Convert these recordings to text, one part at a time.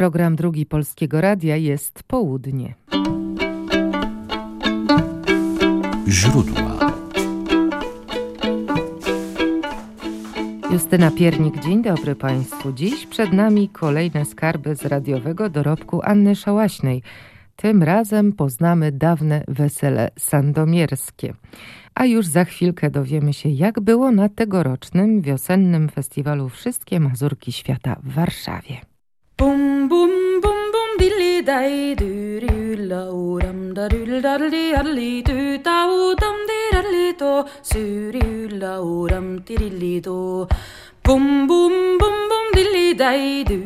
program drugi Polskiego Radia jest południe. Źródła Justyna Piernik, dzień dobry Państwu. Dziś przed nami kolejne skarby z radiowego dorobku Anny Szałaśnej. Tym razem poznamy dawne wesele sandomierskie. A już za chwilkę dowiemy się, jak było na tegorocznym wiosennym festiwalu Wszystkie Mazurki Świata w Warszawie. Dilli daj, du, la, uram, da, dul, da, li, adli, du, da, u, dam, di, da, li, do, su, la, uram, di, li, do. Bum, bum, bum, bum, dilli daj, du,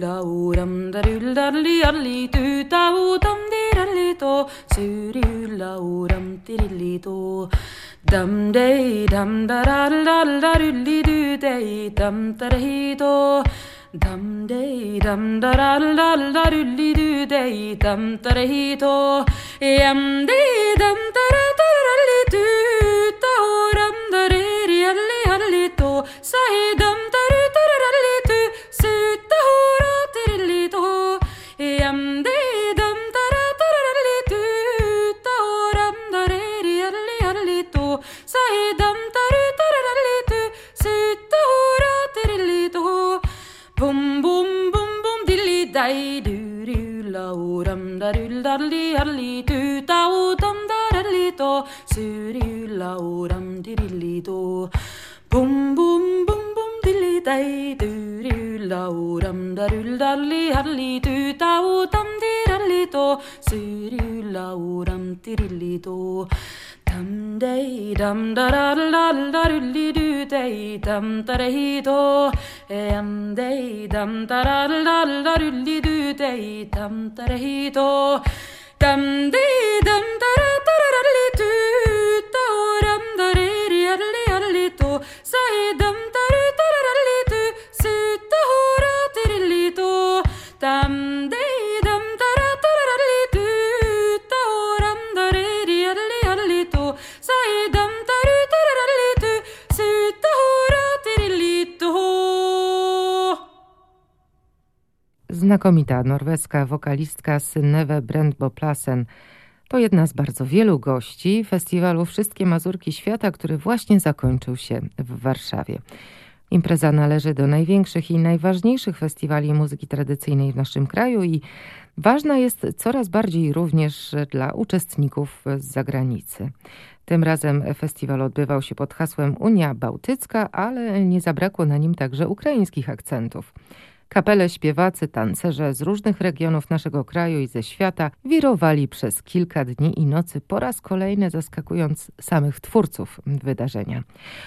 la, uram, da, dul, da, li, adli, du, da, u, dam, di, da, li, do, su, la, uram, di, li, do. Dum day dum da da da da da do day dum da da do dum day dum da da da da da do day dum da da do yum day dum da da da da do do dum da re ri ali ali do say dum da da da da do su da ho ra ti do yum do la dum da do da li li do da dum da li do su do la dum dilly do. Boom, boom, boom, boom, dilly day, do do la dum da do da li li do da dum di li do su do la dum dilly do. Dum day dum da da da da da do day dum da da do am day dum da da da da do day dum da da do dum day dum da da da da do do dum da re re re do say dum da da da da Znakomita norweska wokalistka Synneve Brandbo Plassen to jedna z bardzo wielu gości festiwalu Wszystkie Mazurki Świata, który właśnie zakończył się w Warszawie. Impreza należy do największych i najważniejszych festiwali muzyki tradycyjnej w naszym kraju i ważna jest coraz bardziej również dla uczestników z zagranicy. Tym razem festiwal odbywał się pod hasłem Unia Bałtycka, ale nie zabrakło na nim także ukraińskich akcentów. Kapele, śpiewacy, tancerze z różnych regionów naszego kraju i ze świata wirowali przez kilka dni i nocy, po raz kolejny zaskakując samych twórców wydarzenia.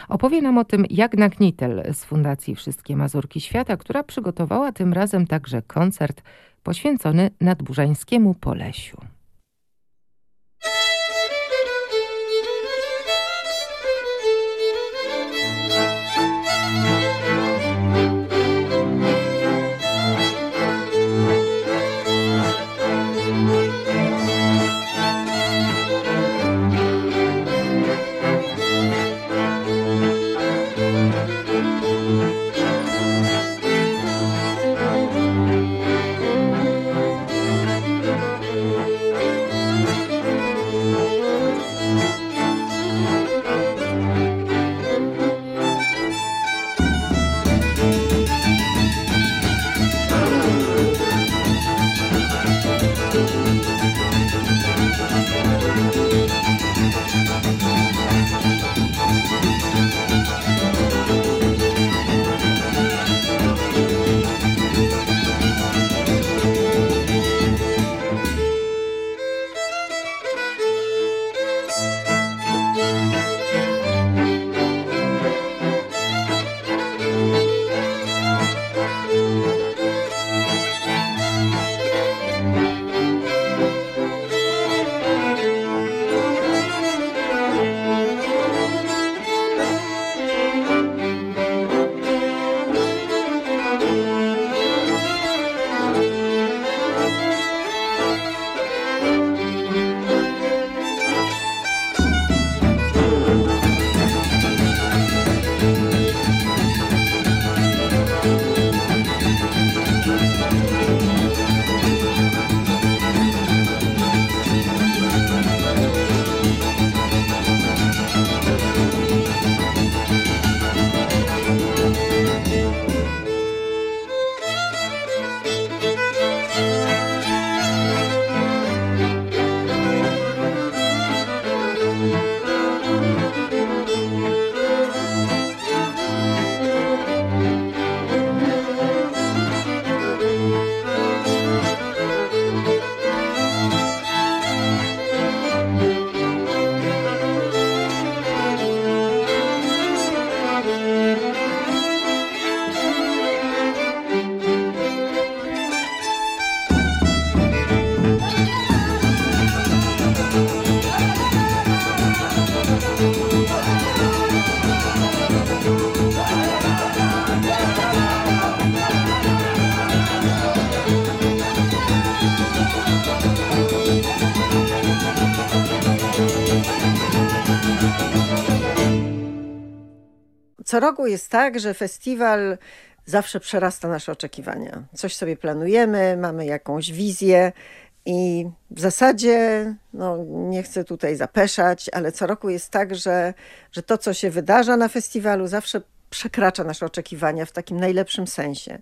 Opowie nam o tym Jagna Knitel z Fundacji Wszystkie Mazurki Świata, która przygotowała tym razem także koncert poświęcony nadburzańskiemu Polesiu. Co roku jest tak, że festiwal zawsze przerasta nasze oczekiwania. Coś sobie planujemy, mamy jakąś wizję i w zasadzie, no, nie chcę tutaj zapeszać, ale co roku jest tak, że, że to, co się wydarza na festiwalu, zawsze przekracza nasze oczekiwania w takim najlepszym sensie.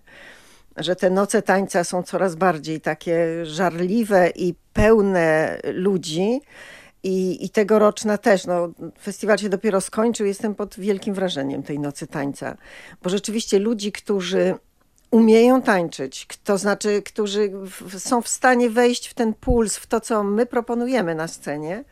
Że te noce tańca są coraz bardziej takie żarliwe i pełne ludzi. I, I tegoroczna też. No, festiwal się dopiero skończył. Jestem pod wielkim wrażeniem tej nocy tańca, bo rzeczywiście ludzi, którzy umieją tańczyć, to znaczy, którzy są w stanie wejść w ten puls, w to, co my proponujemy na scenie,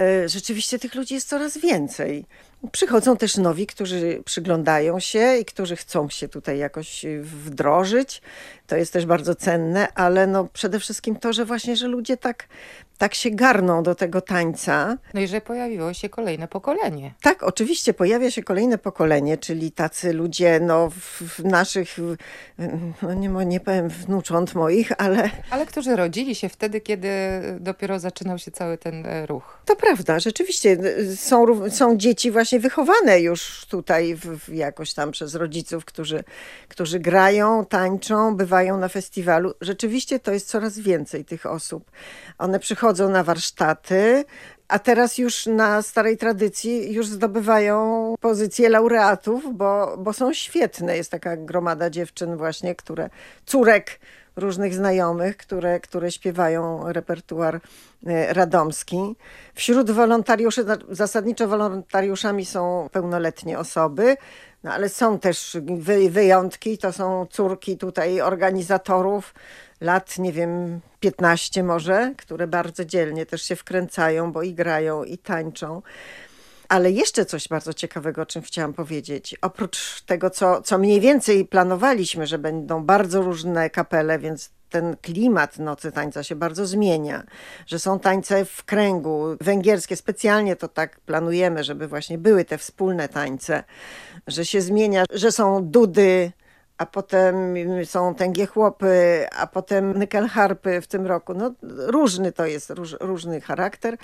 e, rzeczywiście tych ludzi jest coraz więcej. Przychodzą też nowi, którzy przyglądają się i którzy chcą się tutaj jakoś wdrożyć. To jest też bardzo cenne, ale no przede wszystkim to, że właśnie, że ludzie tak, tak się garną do tego tańca. No i że pojawiło się kolejne pokolenie. Tak, oczywiście pojawia się kolejne pokolenie, czyli tacy ludzie no, w naszych, no nie, nie powiem wnucząt moich, ale... Ale którzy rodzili się wtedy, kiedy dopiero zaczynał się cały ten e, ruch. To prawda, rzeczywiście są, są dzieci właśnie wychowane już tutaj w, jakoś tam przez rodziców, którzy, którzy grają, tańczą, bywają na festiwalu. Rzeczywiście to jest coraz więcej tych osób. One przychodzą na warsztaty, a teraz już na starej tradycji już zdobywają pozycję laureatów, bo, bo są świetne. Jest taka gromada dziewczyn właśnie, które, córek różnych znajomych, które, które śpiewają repertuar e, radomski. Wśród wolontariuszy, zasadniczo wolontariuszami są pełnoletnie osoby, no ale są też wyjątki, to są córki tutaj organizatorów lat, nie wiem, 15 może, które bardzo dzielnie też się wkręcają, bo i grają, i tańczą. Ale jeszcze coś bardzo ciekawego, o czym chciałam powiedzieć. Oprócz tego, co, co mniej więcej planowaliśmy, że będą bardzo różne kapele, więc ten klimat nocy tańca się bardzo zmienia, że są tańce w kręgu, węgierskie, specjalnie to tak planujemy, żeby właśnie były te wspólne tańce, że się zmienia, że są dudy, a potem są tęgie chłopy, a potem nykelharpy w tym roku. No, różny to jest, róż, różny charakter,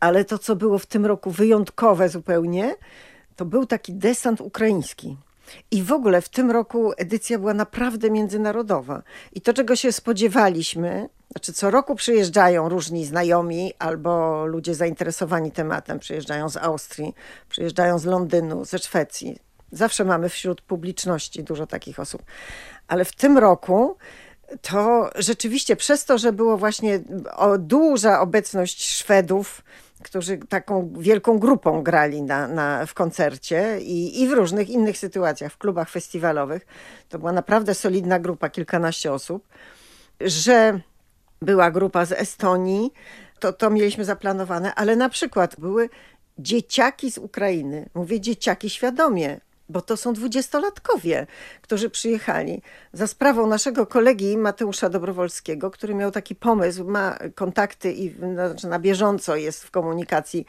ale to, co było w tym roku wyjątkowe zupełnie, to był taki desant ukraiński. I w ogóle w tym roku edycja była naprawdę międzynarodowa. I to, czego się spodziewaliśmy, znaczy co roku przyjeżdżają różni znajomi albo ludzie zainteresowani tematem, przyjeżdżają z Austrii, przyjeżdżają z Londynu, ze Szwecji. Zawsze mamy wśród publiczności dużo takich osób. Ale w tym roku to rzeczywiście przez to, że było właśnie duża obecność Szwedów, którzy taką wielką grupą grali na, na, w koncercie i, i w różnych innych sytuacjach, w klubach festiwalowych. To była naprawdę solidna grupa, kilkanaście osób, że była grupa z Estonii, to, to mieliśmy zaplanowane, ale na przykład były dzieciaki z Ukrainy. Mówię dzieciaki świadomie, bo to są dwudziestolatkowie, którzy przyjechali. Za sprawą naszego kolegi Mateusza Dobrowolskiego, który miał taki pomysł, ma kontakty i znaczy na bieżąco jest w komunikacji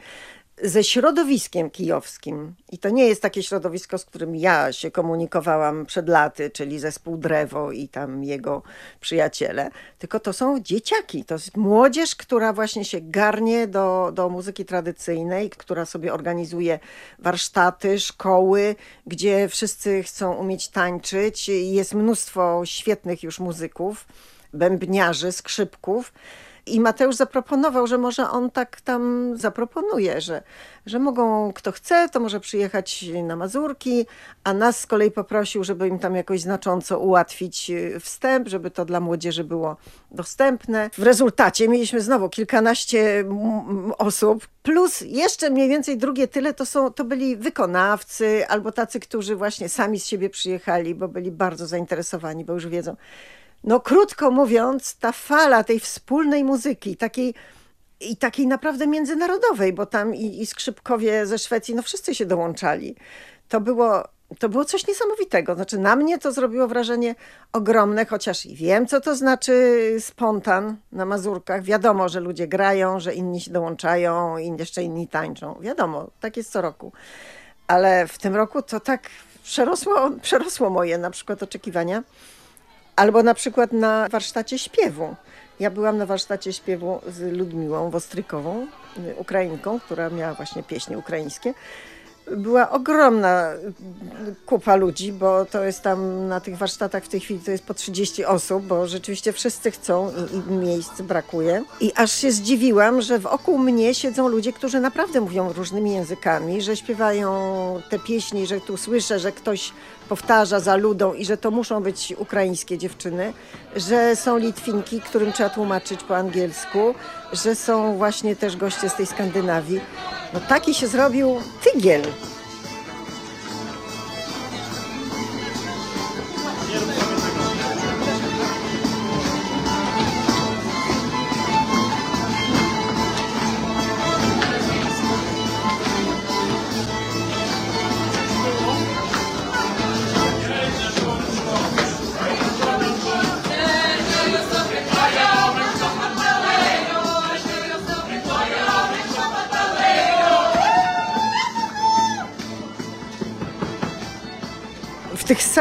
ze środowiskiem kijowskim. I to nie jest takie środowisko, z którym ja się komunikowałam przed laty, czyli zespół Drewo i tam jego przyjaciele, tylko to są dzieciaki, to jest młodzież, która właśnie się garnie do, do muzyki tradycyjnej, która sobie organizuje warsztaty, szkoły, gdzie wszyscy chcą umieć tańczyć. Jest mnóstwo świetnych już muzyków, bębniarzy, skrzypków. I Mateusz zaproponował, że może on tak tam zaproponuje, że, że mogą, kto chce, to może przyjechać na Mazurki, a nas z kolei poprosił, żeby im tam jakoś znacząco ułatwić y, wstęp, żeby to dla młodzieży było dostępne. W rezultacie mieliśmy znowu kilkanaście osób, plus jeszcze mniej więcej drugie tyle to, są, to byli wykonawcy albo tacy, którzy właśnie sami z siebie przyjechali, bo byli bardzo zainteresowani, bo już wiedzą, no krótko mówiąc, ta fala tej wspólnej muzyki, takiej i takiej naprawdę międzynarodowej, bo tam i, i skrzypkowie ze Szwecji, no wszyscy się dołączali. To było, to było coś niesamowitego. Znaczy na mnie to zrobiło wrażenie ogromne, chociaż i wiem, co to znaczy spontan na Mazurkach. Wiadomo, że ludzie grają, że inni się dołączają, i jeszcze inni tańczą. Wiadomo, tak jest co roku. Ale w tym roku to tak przerosło, przerosło moje na przykład oczekiwania. Albo na przykład na warsztacie śpiewu. Ja byłam na warsztacie śpiewu z Ludmiłą Wostrykową, Ukrainką, która miała właśnie pieśni ukraińskie. Była ogromna kupa ludzi, bo to jest tam na tych warsztatach w tej chwili to jest po 30 osób, bo rzeczywiście wszyscy chcą i, i miejsc brakuje. I aż się zdziwiłam, że wokół mnie siedzą ludzie, którzy naprawdę mówią różnymi językami, że śpiewają te pieśni, że tu słyszę, że ktoś powtarza za ludą i że to muszą być ukraińskie dziewczyny, że są Litwinki, którym trzeba tłumaczyć po angielsku, że są właśnie też goście z tej Skandynawii. No taki się zrobił tygiel.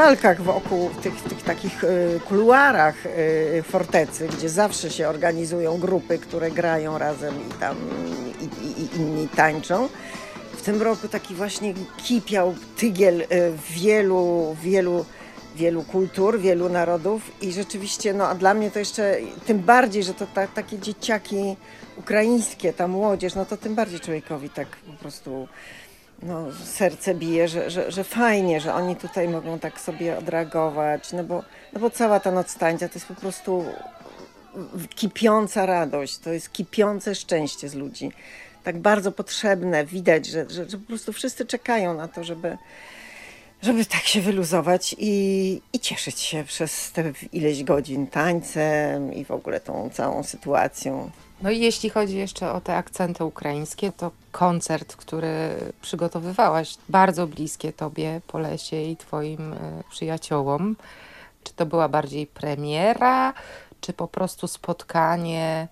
Salkach wokół, w tych, tych takich y, kuluarach y, fortecy, gdzie zawsze się organizują grupy, które grają razem i tam i, i, i inni tańczą. W tym roku taki właśnie kipiał tygiel y, wielu, wielu, wielu kultur, wielu narodów i rzeczywiście, no a dla mnie to jeszcze, tym bardziej, że to ta, takie dzieciaki ukraińskie, ta młodzież, no to tym bardziej człowiekowi tak po prostu no, serce bije, że, że, że fajnie, że oni tutaj mogą tak sobie odreagować, no bo, no bo cała ta noc tańca to jest po prostu kipiąca radość, to jest kipiące szczęście z ludzi. Tak bardzo potrzebne, widać, że, że, że po prostu wszyscy czekają na to, żeby, żeby tak się wyluzować i, i cieszyć się przez te ileś godzin tańcem i w ogóle tą całą sytuacją. No i jeśli chodzi jeszcze o te akcenty ukraińskie, to koncert, który przygotowywałaś, bardzo bliskie tobie po lesie i twoim e, przyjaciołom. Czy to była bardziej premiera, czy po prostu spotkanie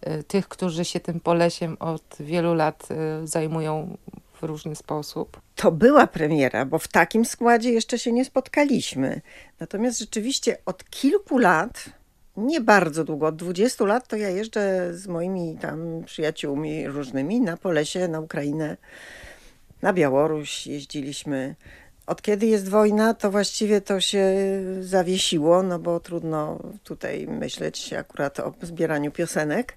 e, tych, którzy się tym polesiem od wielu lat e, zajmują w różny sposób? To była premiera, bo w takim składzie jeszcze się nie spotkaliśmy. Natomiast rzeczywiście od kilku lat nie bardzo długo, od 20 lat to ja jeżdżę z moimi tam przyjaciółmi różnymi na Polesie, na Ukrainę, na Białoruś jeździliśmy. Od kiedy jest wojna, to właściwie to się zawiesiło, no bo trudno tutaj myśleć akurat o zbieraniu piosenek.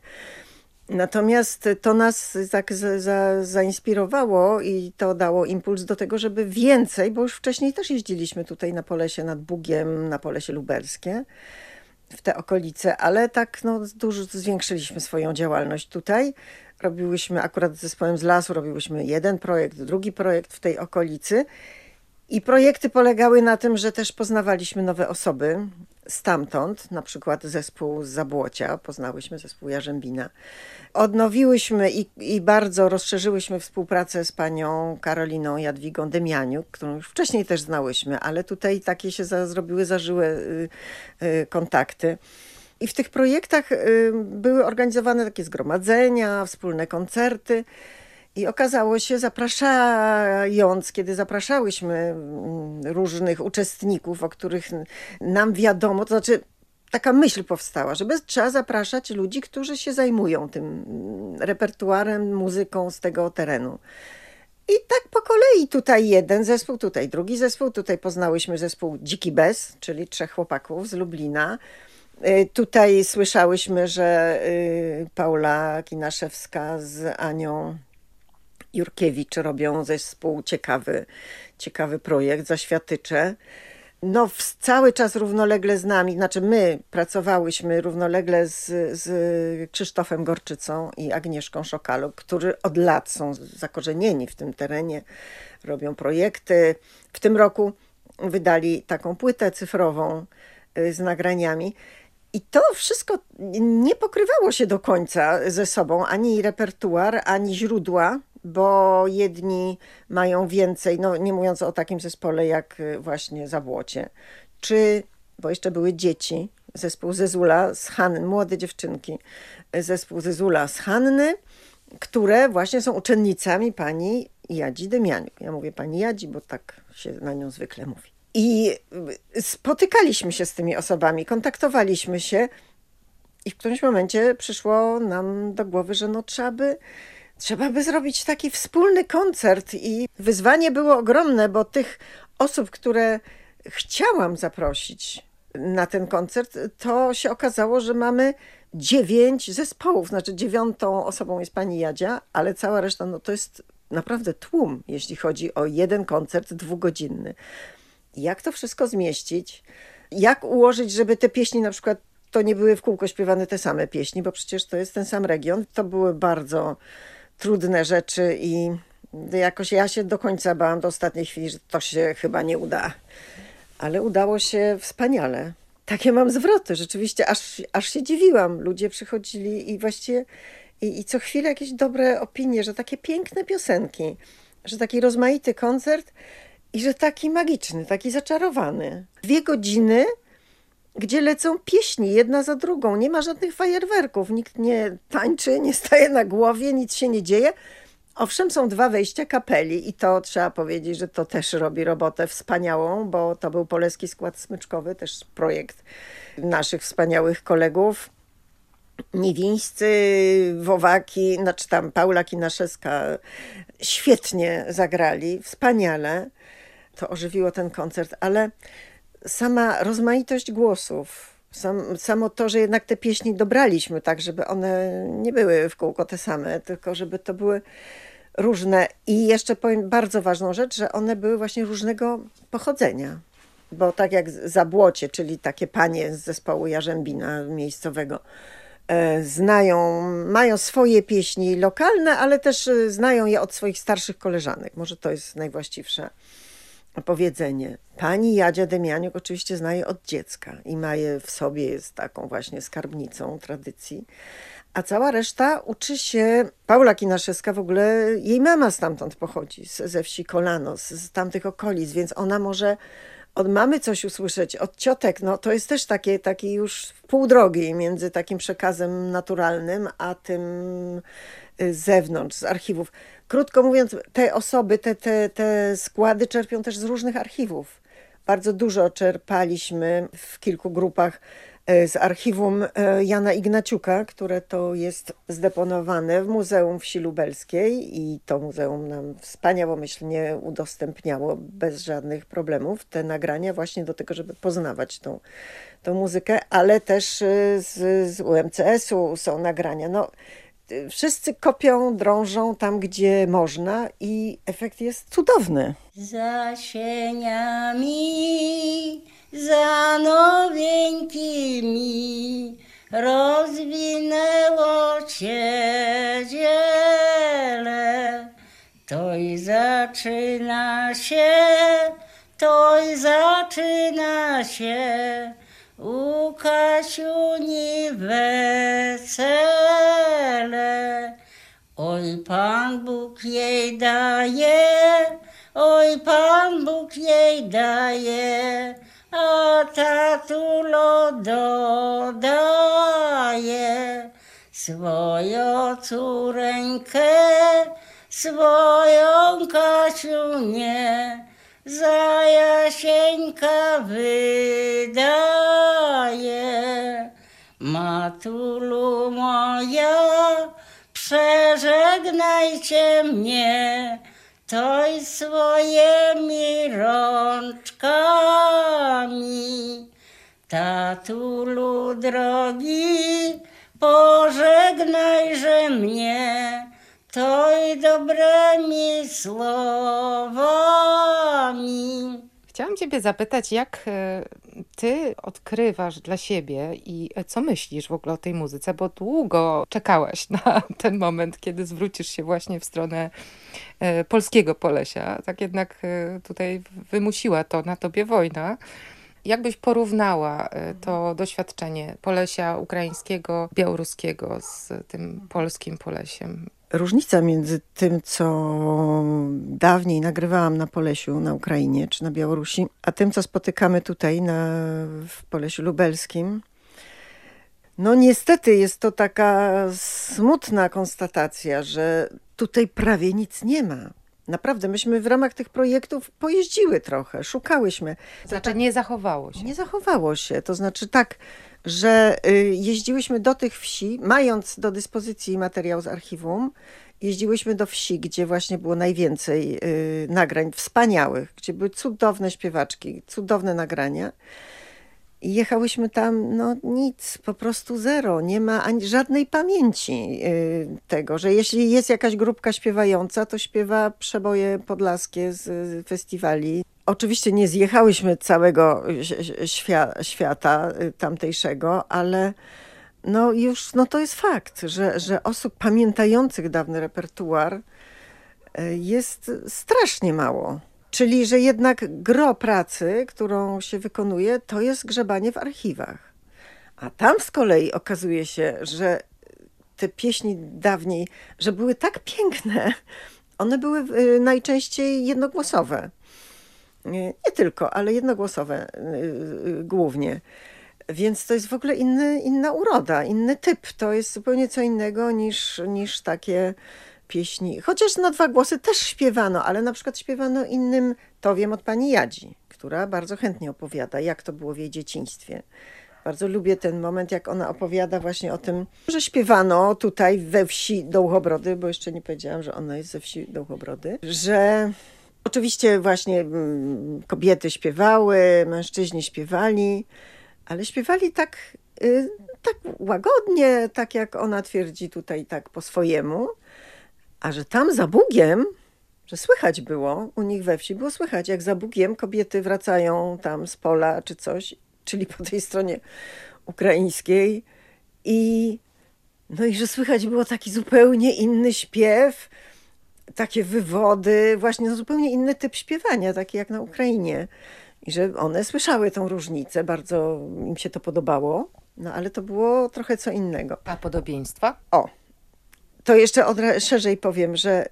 Natomiast to nas tak za, za, zainspirowało i to dało impuls do tego, żeby więcej, bo już wcześniej też jeździliśmy tutaj na Polesie nad Bugiem, na Polesie Lubelskie w te okolice, ale tak no, dużo zwiększyliśmy swoją działalność tutaj. Robiłyśmy akurat z zespołem z lasu, robiłyśmy jeden projekt, drugi projekt w tej okolicy. I projekty polegały na tym, że też poznawaliśmy nowe osoby stamtąd, na przykład zespół z Zabłocia, poznałyśmy zespół Jarzębina. Odnowiłyśmy i, i bardzo rozszerzyłyśmy współpracę z panią Karoliną Jadwigą Demianiuk, którą już wcześniej też znałyśmy, ale tutaj takie się za, zrobiły zażyłe y, y, kontakty. I w tych projektach y, były organizowane takie zgromadzenia, wspólne koncerty. I okazało się, zapraszając, kiedy zapraszałyśmy mm, różnych uczestników, o których nam wiadomo, to znaczy taka myśl powstała, że trzeba zapraszać ludzi, którzy się zajmują tym mm, repertuarem, muzyką z tego terenu. I tak po kolei tutaj jeden zespół, tutaj drugi zespół, tutaj poznałyśmy zespół Dziki Bez, czyli trzech chłopaków z Lublina. Y, tutaj słyszałyśmy, że y, Paula Kinaszewska z Anią Jurkiewicz robią zespół ciekawy, ciekawy projekt, Zaświatycze. No, cały czas równolegle z nami, znaczy my pracowałyśmy równolegle z, z Krzysztofem Gorczycą i Agnieszką Szokaluk, którzy od lat są zakorzenieni w tym terenie, robią projekty. W tym roku wydali taką płytę cyfrową y, z nagraniami. I to wszystko nie pokrywało się do końca ze sobą, ani repertuar, ani źródła bo jedni mają więcej, no nie mówiąc o takim zespole jak y, właśnie Zabłocie, czy, bo jeszcze były dzieci, zespół Zezula z Hanny, młode dziewczynki, zespół Zezula z Hanny, które właśnie są uczennicami pani Jadzi Demianiuk. Ja mówię pani Jadzi, bo tak się na nią zwykle mówi. I y, spotykaliśmy się z tymi osobami, kontaktowaliśmy się i w którymś momencie przyszło nam do głowy, że no trzeba by trzeba by zrobić taki wspólny koncert i wyzwanie było ogromne, bo tych osób, które chciałam zaprosić na ten koncert, to się okazało, że mamy dziewięć zespołów. Znaczy dziewiątą osobą jest pani Jadzia, ale cała reszta no to jest naprawdę tłum, jeśli chodzi o jeden koncert dwugodzinny. Jak to wszystko zmieścić? Jak ułożyć, żeby te pieśni na przykład to nie były w kółko śpiewane te same pieśni, bo przecież to jest ten sam region. To były bardzo trudne rzeczy i jakoś ja się do końca bałam do ostatniej chwili, że to się chyba nie uda. Ale udało się wspaniale. Takie mam zwroty, rzeczywiście, aż, aż się dziwiłam. Ludzie przychodzili i właściwie i, i co chwilę jakieś dobre opinie, że takie piękne piosenki, że taki rozmaity koncert i że taki magiczny, taki zaczarowany. Dwie godziny, gdzie lecą pieśni jedna za drugą. Nie ma żadnych fajerwerków, nikt nie tańczy, nie staje na głowie, nic się nie dzieje. Owszem, są dwa wejścia kapeli i to trzeba powiedzieć, że to też robi robotę wspaniałą, bo to był Poleski Skład Smyczkowy, też projekt naszych wspaniałych kolegów. Niwińscy, Wowaki, znaczy tam Paula Kinaszewska świetnie zagrali, wspaniale. To ożywiło ten koncert, ale sama rozmaitość głosów, sam, samo to, że jednak te pieśni dobraliśmy tak, żeby one nie były w kółko te same, tylko żeby to były różne. I jeszcze powiem bardzo ważną rzecz, że one były właśnie różnego pochodzenia. Bo tak jak Zabłocie, czyli takie panie z zespołu Jarzębina miejscowego, e, znają, mają swoje pieśni lokalne, ale też e, znają je od swoich starszych koleżanek. Może to jest najwłaściwsze powiedzenie. Pani Jadzia Demianiuk oczywiście zna je od dziecka i ma je w sobie, jest taką właśnie skarbnicą tradycji. A cała reszta uczy się, Paula Kinaszewska w ogóle, jej mama stamtąd pochodzi, ze wsi Kolano, z, tamtych okolic, więc ona może od mamy coś usłyszeć, od ciotek, no to jest też takie, takie już pół drogi między takim przekazem naturalnym, a tym z zewnątrz, z archiwów. Krótko mówiąc, te osoby, te, te, te składy czerpią też z różnych archiwów. Bardzo dużo czerpaliśmy w kilku grupach e, z archiwum e, Jana Ignaciuka, które to jest zdeponowane w Muzeum Wsi Lubelskiej i to muzeum nam wspaniałomyślnie udostępniało bez żadnych problemów te nagrania właśnie do tego, żeby poznawać tą, tą muzykę, ale też z, z UMCS-u są nagrania. No, wszyscy kopią, drążą tam, gdzie można i efekt jest cudowny. Za sieniami, za nowieńkimi rozwinęło się dziele. To i zaczyna się, to i zaczyna się u Kasiuni wesele. Oj, Pan Bóg jej daje, oj, Pan Bóg jej daje, a tatulo dodaje swoją córeńkę, swoją Kasiunię za Jasieńka wydaje. Matulu moja, przeżegnajcie mnie, toj swoimi rączkami. Tatulu drogi, pożegnajże mnie, to i dobrymi słowami. Chciałam Ciebie zapytać, jak e, Ty odkrywasz dla siebie i co myślisz w ogóle o tej muzyce, bo długo czekałaś na ten moment, kiedy zwrócisz się właśnie w stronę e, polskiego Polesia. Tak jednak e, tutaj wymusiła to na Tobie wojna. Jak byś porównała to doświadczenie Polesia ukraińskiego, białoruskiego z tym polskim Polesiem? Różnica między tym, co dawniej nagrywałam na Polesiu, na Ukrainie czy na Białorusi, a tym, co spotykamy tutaj na, w Polesiu Lubelskim. No niestety jest to taka smutna konstatacja, że tutaj prawie nic nie ma. Naprawdę, myśmy w ramach tych projektów pojeździły trochę, szukałyśmy. Znaczy nie zachowało się. Nie zachowało się, to znaczy tak, że y, jeździłyśmy do tych wsi, mając do dyspozycji materiał z archiwum jeździłyśmy do wsi, gdzie właśnie było najwięcej y, nagrań wspaniałych, gdzie były cudowne śpiewaczki, cudowne nagrania. I jechałyśmy tam, no nic, po prostu zero. Nie ma ani żadnej pamięci y, tego, że jeśli jest jakaś grupka śpiewająca, to śpiewa przeboje podlaskie z festiwali. Oczywiście nie zjechałyśmy całego świa świata y, tamtejszego, ale no już no to jest fakt, że, że osób pamiętających dawny repertuar y, jest strasznie mało. Czyli, że jednak gro pracy, którą się wykonuje, to jest grzebanie w archiwach. A tam z kolei okazuje się, że te pieśni dawniej, że były tak piękne, one były y, najczęściej jednogłosowe. Nie tylko, ale jednogłosowe y, y, głównie. Więc to jest w ogóle inny, inna uroda, inny typ. To jest zupełnie co innego niż, niż takie pieśni, chociaż na dwa głosy też śpiewano, ale na przykład śpiewano innym, to wiem od pani Jadzi, która bardzo chętnie opowiada, jak to było w jej dzieciństwie. Bardzo lubię ten moment, jak ona opowiada właśnie o tym, że śpiewano tutaj we wsi Dołchobrody, bo jeszcze nie powiedziałam, że ona jest ze wsi Dołchobrody, że oczywiście właśnie mm, kobiety śpiewały, mężczyźni śpiewali, ale śpiewali tak, y, tak łagodnie, tak jak ona twierdzi tutaj, tak po swojemu. A że tam za Bugiem, że słychać było, u nich we wsi było słychać, jak za Bugiem kobiety wracają tam z pola czy coś, czyli po tej stronie ukraińskiej i no i że słychać było taki zupełnie inny śpiew, takie wywody, właśnie zupełnie inny typ śpiewania, taki jak na Ukrainie. I że one słyszały tą różnicę, bardzo im się to podobało, no ale to było trochę co innego. A podobieństwa? O, to jeszcze od, szerzej powiem, że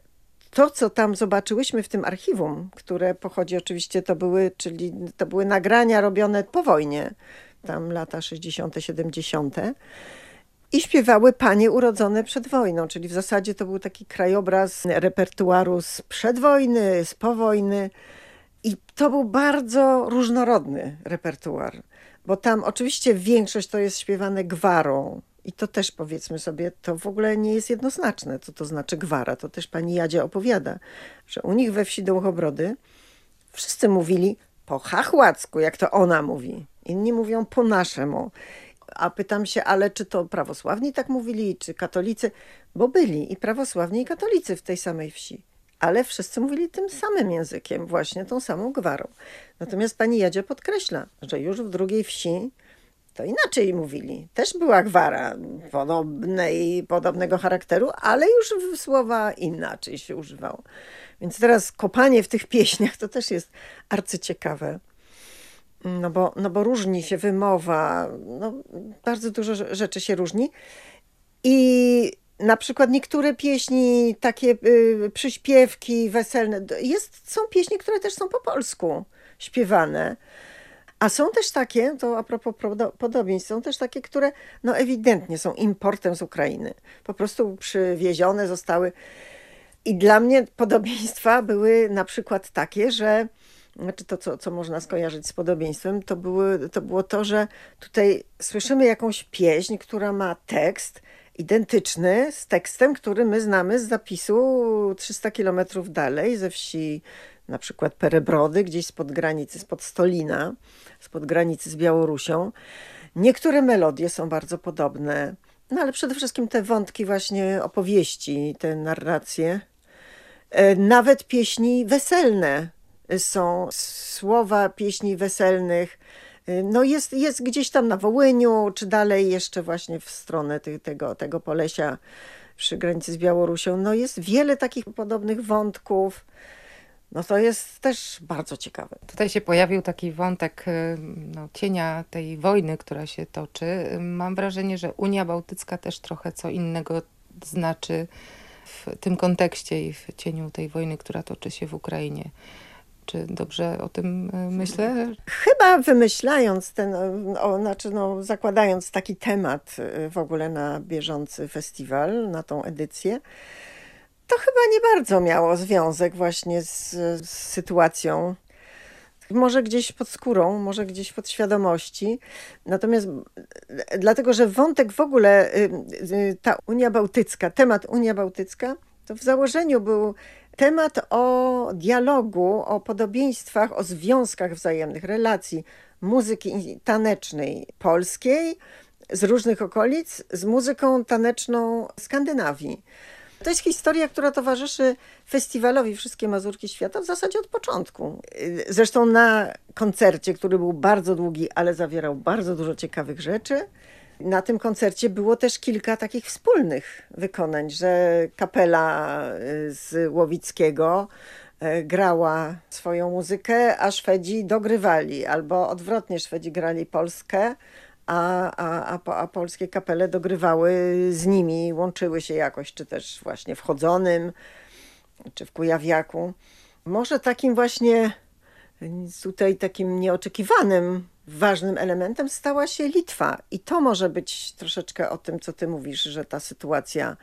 to, co tam zobaczyłyśmy w tym archiwum, które pochodzi oczywiście, to były, czyli to były nagrania robione po wojnie, tam lata 60., 70. I śpiewały panie urodzone przed wojną, czyli w zasadzie to był taki krajobraz repertuaru z przedwojny, z po wojny. I to był bardzo różnorodny repertuar, bo tam oczywiście większość to jest śpiewane gwarą, i to też powiedzmy sobie, to w ogóle nie jest jednoznaczne, co to znaczy gwara. To też pani Jadzia opowiada, że u nich we wsi Dołchobrody wszyscy mówili po chachłacku, jak to ona mówi. Inni mówią po naszemu. A pytam się, ale czy to prawosławni tak mówili, czy katolicy? Bo byli i prawosławni, i katolicy w tej samej wsi. Ale wszyscy mówili tym samym językiem, właśnie tą samą gwarą. Natomiast pani Jadzia podkreśla, że już w drugiej wsi to inaczej mówili. Też była gwara podobnej, podobnego charakteru, ale już słowa inaczej się używało. Więc teraz kopanie w tych pieśniach to też jest arcyciekawe. No bo, no bo różni się wymowa, no bardzo dużo rzeczy się różni. I na przykład niektóre pieśni, takie y, przyśpiewki weselne, jest, są pieśni, które też są po polsku śpiewane. A są też takie, to a propos podobieństw, są też takie, które no ewidentnie są importem z Ukrainy. Po prostu przywiezione zostały. I dla mnie podobieństwa były na przykład takie, że znaczy to, co, co można skojarzyć z podobieństwem, to, były, to było to, że tutaj słyszymy jakąś pieśń, która ma tekst identyczny z tekstem, który my znamy z zapisu 300 kilometrów dalej ze wsi na przykład Perebrody, gdzieś spod granicy, spod Stolina, spod granicy z Białorusią. Niektóre melodie są bardzo podobne, no ale przede wszystkim te wątki właśnie opowieści, te narracje. E, nawet pieśni weselne są, słowa pieśni weselnych. E, no jest, jest gdzieś tam na Wołyniu, czy dalej jeszcze właśnie w stronę tego, tego Polesia przy granicy z Białorusią. No jest wiele takich podobnych wątków no to jest też bardzo ciekawe. Tutaj się pojawił taki wątek y, no, cienia tej wojny, która się toczy. Mam wrażenie, że Unia Bałtycka też trochę co innego znaczy w tym kontekście i w cieniu tej wojny, która toczy się w Ukrainie. Czy dobrze o tym y, myślę? Chyba wymyślając ten, o, znaczy no, zakładając taki temat y, w ogóle na bieżący festiwal, na tą edycję, to chyba nie bardzo miało związek właśnie z, z sytuacją. Może gdzieś pod skórą, może gdzieś pod świadomości. Natomiast dlatego, że wątek w ogóle, y, y, ta Unia Bałtycka, temat Unia Bałtycka, To w założeniu był temat o dialogu, o podobieństwach, o związkach wzajemnych, relacji muzyki tanecznej polskiej z różnych okolic z muzyką taneczną Skandynawii. To jest historia, która towarzyszy festiwalowi Wszystkie Mazurki Świata w zasadzie od początku. Zresztą na koncercie, który był bardzo długi, ale zawierał bardzo dużo ciekawych rzeczy, na tym koncercie było też kilka takich wspólnych wykonań, że kapela y, z Łowickiego y, grała swoją muzykę, a Szwedzi dogrywali, albo odwrotnie Szwedzi grali Polskę, a, a, a, a polskie kapele dogrywały z nimi, łączyły się jakoś, czy też właśnie w Chodzonym, czy w Kujawiaku. Może takim właśnie tutaj takim nieoczekiwanym, ważnym elementem stała się Litwa. I to może być troszeczkę o tym, co ty mówisz, że ta sytuacja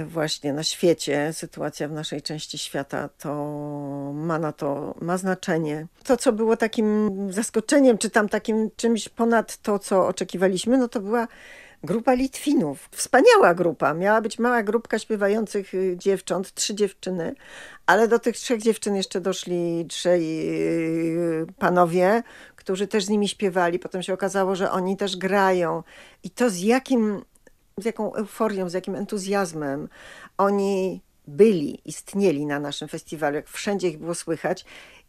właśnie na świecie, sytuacja w naszej części świata, to ma na to, ma znaczenie. To, co było takim zaskoczeniem, czy tam takim czymś ponad to, co oczekiwaliśmy, no to była grupa Litwinów. Wspaniała grupa. Miała być mała grupka śpiewających y, dziewcząt, trzy dziewczyny, ale do tych trzech dziewczyn jeszcze doszli trzej y, panowie, którzy też z nimi śpiewali. Potem się okazało, że oni też grają. I to z jakim z jaką euforią, z jakim entuzjazmem oni byli, istnieli na naszym festiwalu, jak wszędzie ich było słychać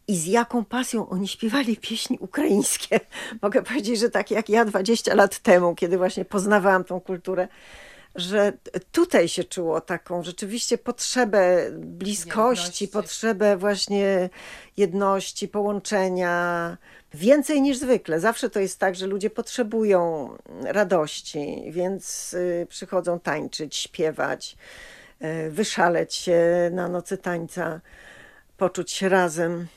i z jaką pasją oni śpiewali pieśni ukraińskie. Mogę powiedzieć, że tak jak ja 20 lat temu, kiedy właśnie poznawałam tą kulturę, że tutaj się czuło taką rzeczywiście potrzebę bliskości, jedności. potrzebę właśnie jedności, połączenia. Więcej niż zwykle. Zawsze to jest tak, że ludzie potrzebują radości, więc y, przychodzą tańczyć, śpiewać, y, wyszaleć się na nocy tańca, poczuć się razem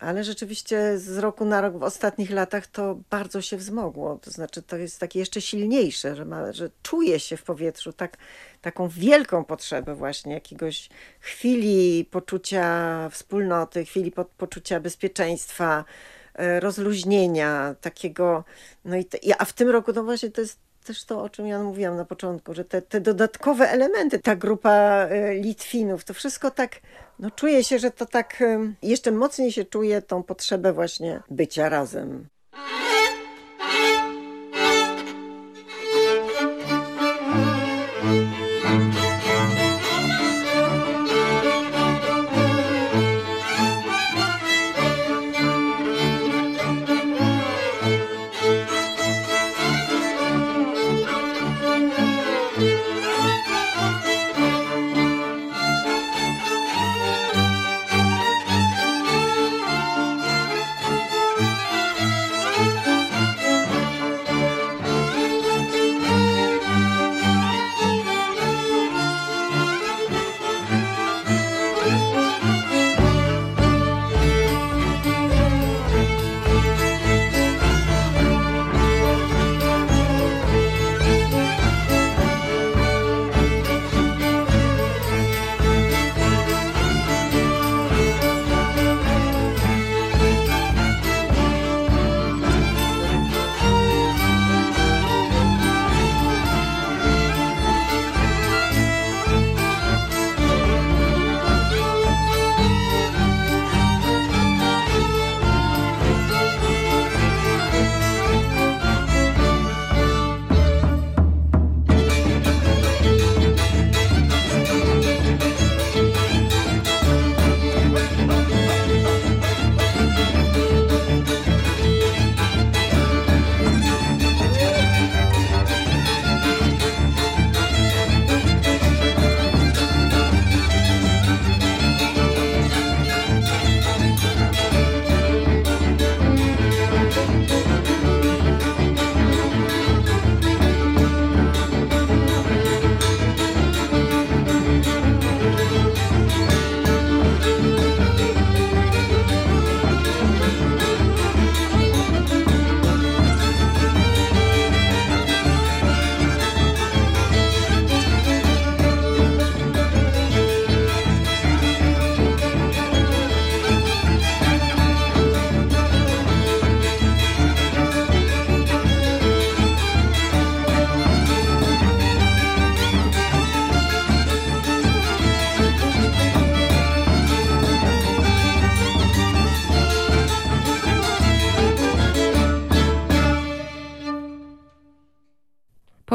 ale rzeczywiście z roku na rok w ostatnich latach to bardzo się wzmogło. To znaczy, to jest takie jeszcze silniejsze, że, ma, że czuje się w powietrzu tak, taką wielką potrzebę właśnie jakiegoś chwili poczucia wspólnoty, chwili po, poczucia bezpieczeństwa, e, rozluźnienia, takiego. No i, a w tym roku, no właśnie, to jest też to, o czym ja mówiłam na początku, że te, te dodatkowe elementy, ta grupa e, Litwinów, to wszystko tak, no czuję się, że to tak jeszcze mocniej się czuje tą potrzebę właśnie bycia razem.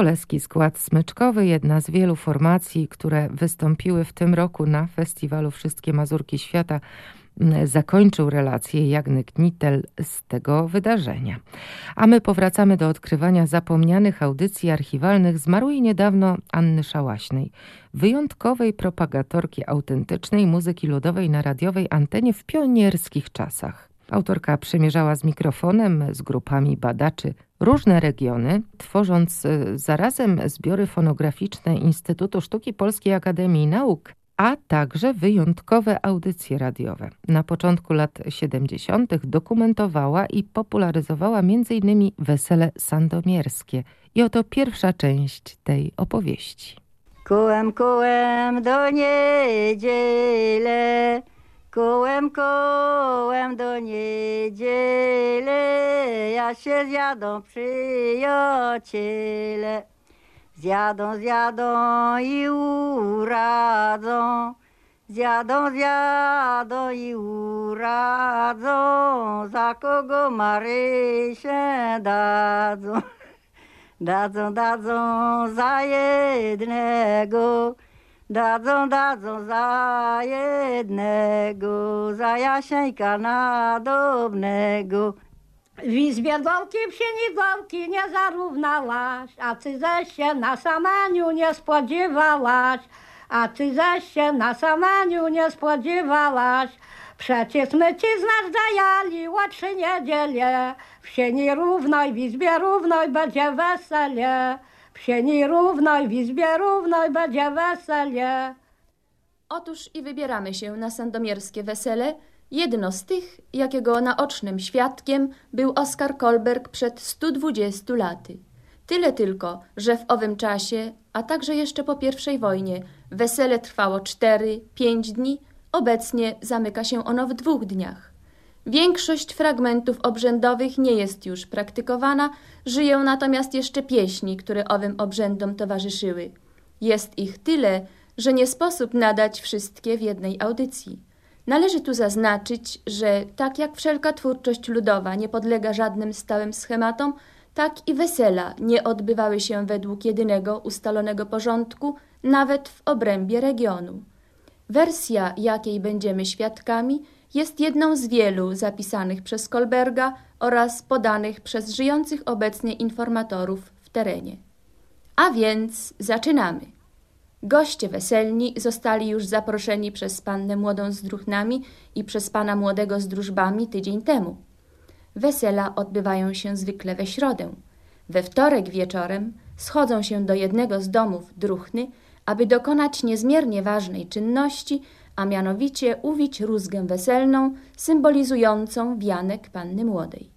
Poleski Skład Smyczkowy, jedna z wielu formacji, które wystąpiły w tym roku na festiwalu Wszystkie Mazurki Świata, zakończył relację Jagny Knitel z tego wydarzenia. A my powracamy do odkrywania zapomnianych audycji archiwalnych zmarłej niedawno Anny Szałaśnej, wyjątkowej propagatorki autentycznej muzyki ludowej na radiowej antenie w pionierskich czasach. Autorka przemierzała z mikrofonem, z grupami badaczy różne regiony, tworząc y, zarazem zbiory fonograficzne Instytutu Sztuki Polskiej Akademii Nauk, a także wyjątkowe audycje radiowe. Na początku lat 70. dokumentowała i popularyzowała m.in. wesele sandomierskie. I oto pierwsza część tej opowieści. Kołem, kołem do niedziele, kołem, kołem do niedziele, ja się zjadą przyjaciele. Zjadą, zjadą i uradzą, zjadą, zjadą i uradzą, za kogo Marysię dadzą. Dadzą, dadzą za jednego, dadzą, dadzą za jednego, za Jasieńka nadobnego. W izbie gołki psienigołki nie zarównałaś, a ty zaś się na samaniu nie spodziewałaś, a ty zaś się na samaniu nie spodziewałaś. Przecież my ci znasz dajali trzy niedzielę, w sieni równoj, w izbie równoj będzie weselje, w sieni równoj, w izbie równoj będzie weselje. Otóż i wybieramy się na sandomierskie wesele, Jedno z tych, jakiego naocznym świadkiem był Oskar Kolberg przed 120 laty. Tyle tylko, że w owym czasie, a także jeszcze po pierwszej wojnie, wesele trwało 4-5 dni, obecnie zamyka się ono w dwóch dniach. Większość fragmentów obrzędowych nie jest już praktykowana, żyją natomiast jeszcze pieśni, które owym obrzędom towarzyszyły. Jest ich tyle, że nie sposób nadać wszystkie w jednej audycji. Należy tu zaznaczyć, że tak jak wszelka twórczość ludowa nie podlega żadnym stałym schematom, tak i wesela nie odbywały się według jedynego ustalonego porządku, nawet w obrębie regionu. Wersja, jakiej będziemy świadkami, jest jedną z wielu zapisanych przez Kolberga oraz podanych przez żyjących obecnie informatorów w terenie. A więc zaczynamy. Goście weselni zostali już zaproszeni przez pannę młodą z druchnami i przez pana młodego z drużbami tydzień temu. Wesela odbywają się zwykle we środę. We wtorek wieczorem schodzą się do jednego z domów druchny, aby dokonać niezmiernie ważnej czynności, a mianowicie uwić rózgę weselną symbolizującą wianek panny młodej.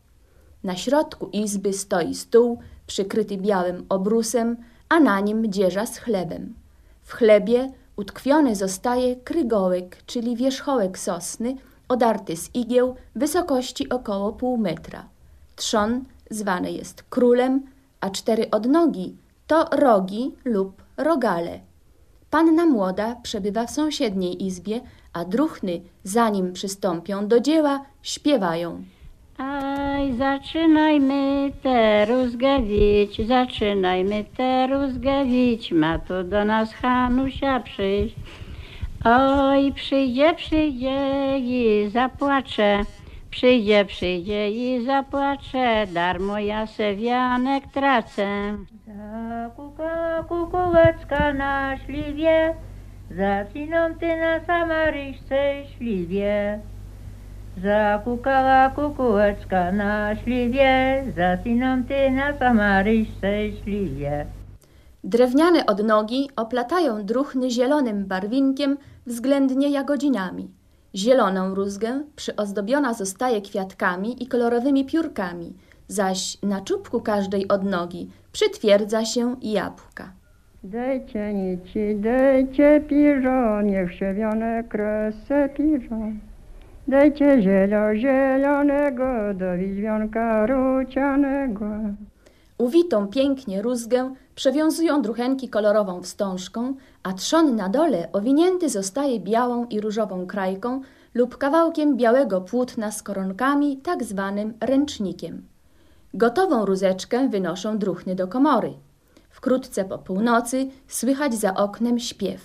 Na środku izby stoi stół przykryty białym obrusem, a na nim dzieża z chlebem. W chlebie utkwiony zostaje krygołek, czyli wierzchołek sosny, odarty z igieł wysokości około pół metra. Trzon zwany jest królem, a cztery odnogi to rogi lub rogale. Panna młoda przebywa w sąsiedniej izbie, a druchny, zanim przystąpią do dzieła, śpiewają. Aj, zaczynajmy teraz gawić, zaczynajmy teraz gawić, ma tu do nas Hanusia przyjść. Oj, przyjdzie, przyjdzie i zapłacze, przyjdzie, przyjdzie i zapłacze, darmo ja sewianek tracę. Zakuka kukułeczka na śliwie, zaciną ty na samaryjce śliwie. Zakukała kukułeczka na śliwie, zasiną ty na samaryjce śliwie. Drewniane odnogi oplatają druchny zielonym barwinkiem, względnie jagodzinami. Zieloną rózgę przyozdobiona zostaje kwiatkami i kolorowymi piórkami, zaś na czubku każdej odnogi przytwierdza się jabłka. Dajcie nici, dajcie piżo, niech siewione kresy piżo. Dajcie zielo zielonego do widźwionka rucianego. Uwitą pięknie rózgę przewiązują druchenki kolorową wstążką, a trzon na dole owinięty zostaje białą i różową krajką lub kawałkiem białego płótna z koronkami, tak zwanym ręcznikiem. Gotową rózeczkę wynoszą druchny do komory. Wkrótce po północy słychać za oknem śpiew.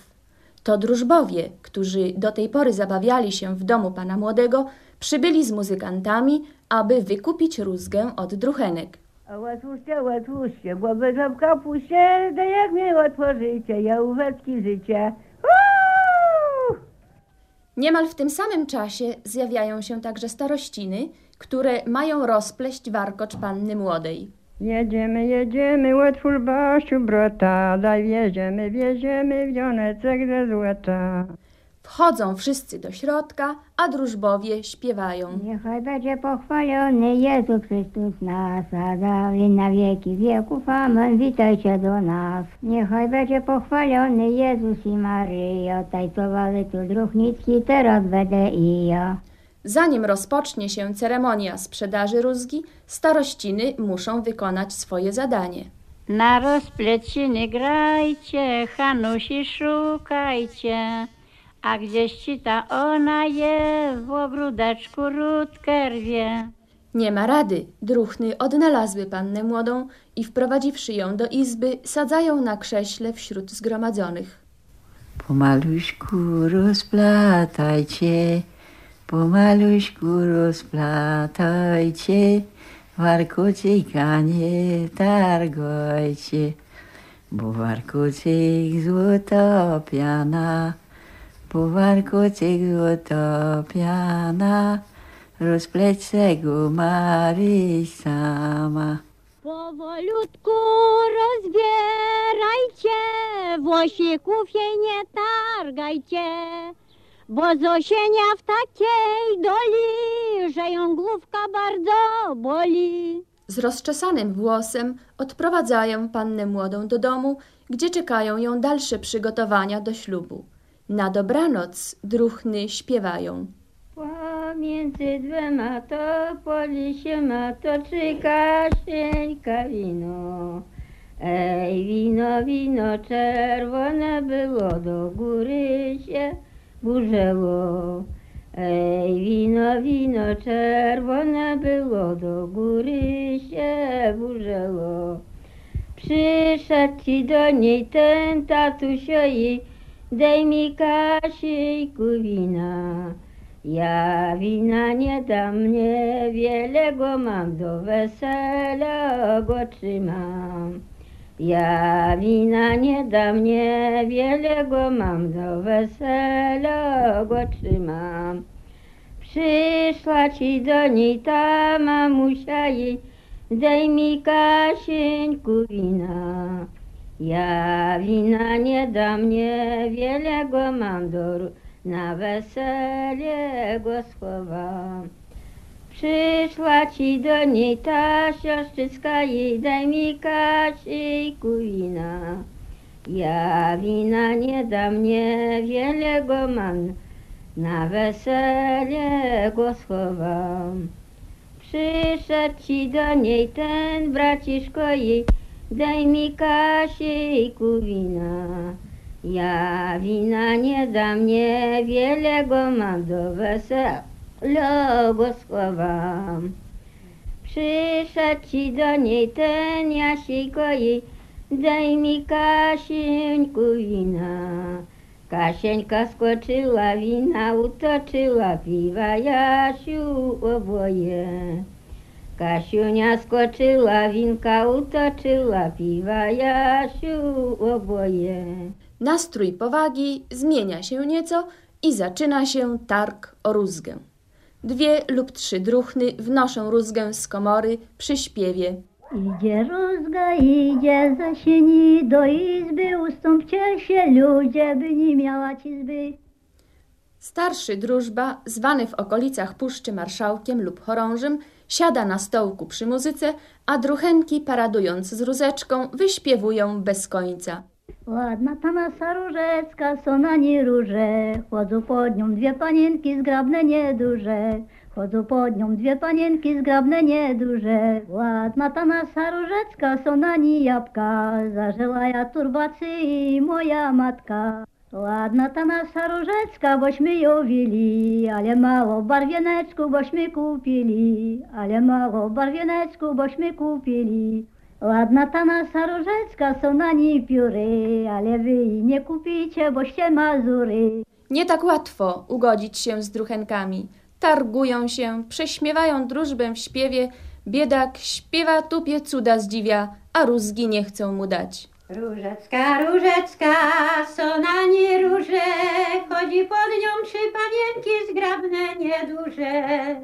To drużbowie, którzy do tej pory zabawiali się w domu pana młodego, przybyli z muzykantami, aby wykupić rózgę od druchenek. Otwórzcie, otwórzcie, głowy w kapuście, da jak mi otworzycie, jałóweczki życie. Uuu! Niemal w tym samym czasie zjawiają się także starościny, które mają rozpleść warkocz panny młodej. Jedziemy, jedziemy, otwórz Basiu brota, daj wieziemy, wieziemy wionecek ze złota. Wchodzą wszyscy do środka, a drużbowie śpiewają. Niechaj będzie pochwalony Jezus Chrystus nas, a dalej na wieki wieków. Amen. Witajcie do nas. Niechaj będzie pochwalony Jezus i Maryja. Tańcowali tu druhnicki, teraz będę i ja. Zanim rozpocznie się ceremonia sprzedaży rózgi, starościny muszą wykonać swoje zadanie. Na rozpleciny grajcie, Hanusi szukajcie. A gdzieś ci ta ona je, w ogródeczku ródkę rwie. Nie ma rady, druchny odnalazły pannę młodą i wprowadziwszy ją do izby, sadzają na krześle wśród zgromadzonych. Pomaluśku rozplatajcie, pomaluśku rozplatajcie, warkocika nie targojcie, bo warkocik złota piana, bo warkocik złota piana, rozpleć se go Maryś sama. Powolutku rozbierajcie, włosików jej nie targajcie, bo z osienia w takiej doli, że ją główka bardzo boli. Z rozczesanym włosem odprowadzają pannę młodą do domu, gdzie czekają ją dalsze przygotowania do ślubu. Na dobranoc druchny śpiewają. Pomiędzy dwiema to poli się ma toczy Kasieńka wino. Ej, wino, wino czerwone było, do góry się burzyło. Ej, wino, wino czerwone było, do góry się burzyło. Przyszedł ci do niej ten tatusio i daj mi Kasieńku wina. Ja wina nie dam, niewiele go mam, do wesela go trzymam. Ja wina nie dam, niewiele go mam, do wesela go trzymam. Przyszła ci do niej ta mamusia i daj mi Kasieńku wina. Ja wina nie dam, niewiele go mam, do na wesele go schowam. Przyszła ci do niej ta siostrzyska i daj mi Kasieńku wina. Ja wina nie dam, niewiele go mam, na wesele go schowam. Przyszedł ci do niej ten braciszko i daj mi Kasieńku wina. Ja wina nie dam, niewiele go mam, do wesela go schowam. Przyszedł ci do niej ten Jasieńko i daj mi Kasieńku wina. Kasieńka skoczyła, wina utoczyła, piwa Jasiu oboje. Kasiunia skoczyła, winka utoczyła, piwa Jasiu oboje. Nastrój powagi zmienia się nieco i zaczyna się targ o rózgę. Dwie lub trzy druchny wnoszą rózgę z komory przy śpiewie. Idzie rózga, idzie za sieni do izby, ustąpcie się ludzie, by nie miała cizby. Starszy drużba, zwany w okolicach Puszczy marszałkiem lub chorążym, siada na stołku przy muzyce, a druchenki, paradując z rózeczką, wyśpiewują bez końca. Ładna ta nasza różeczka, co na niej róże, chodzą pod nią dwie panienki zgrabne nieduże. Chodzą pod nią dwie panienki zgrabne nieduże. Ładna ta nasza różeczka, co na niej jabłka, zażyła ja turbacy i moja matka. Ładna ta nasza różeczka, bośmy ją wili, ale mało barwieneczku bośmy kupili, ale mało barwieneczku bośmy kupili. Ładna ta nasza różeczka, są na niej pióry, ale wy jej nie kupicie, boście Mazury. Nie tak łatwo ugodzić się z druchenkami. Targują się, prześmiewają drużbę w śpiewie. Biedak śpiewa, tupie, cuda zdziwia, a rózgi nie chcą mu dać. Różecka, różecka, są na niej róże, chodzi pod nią trzy panienki zgrabne, nieduże.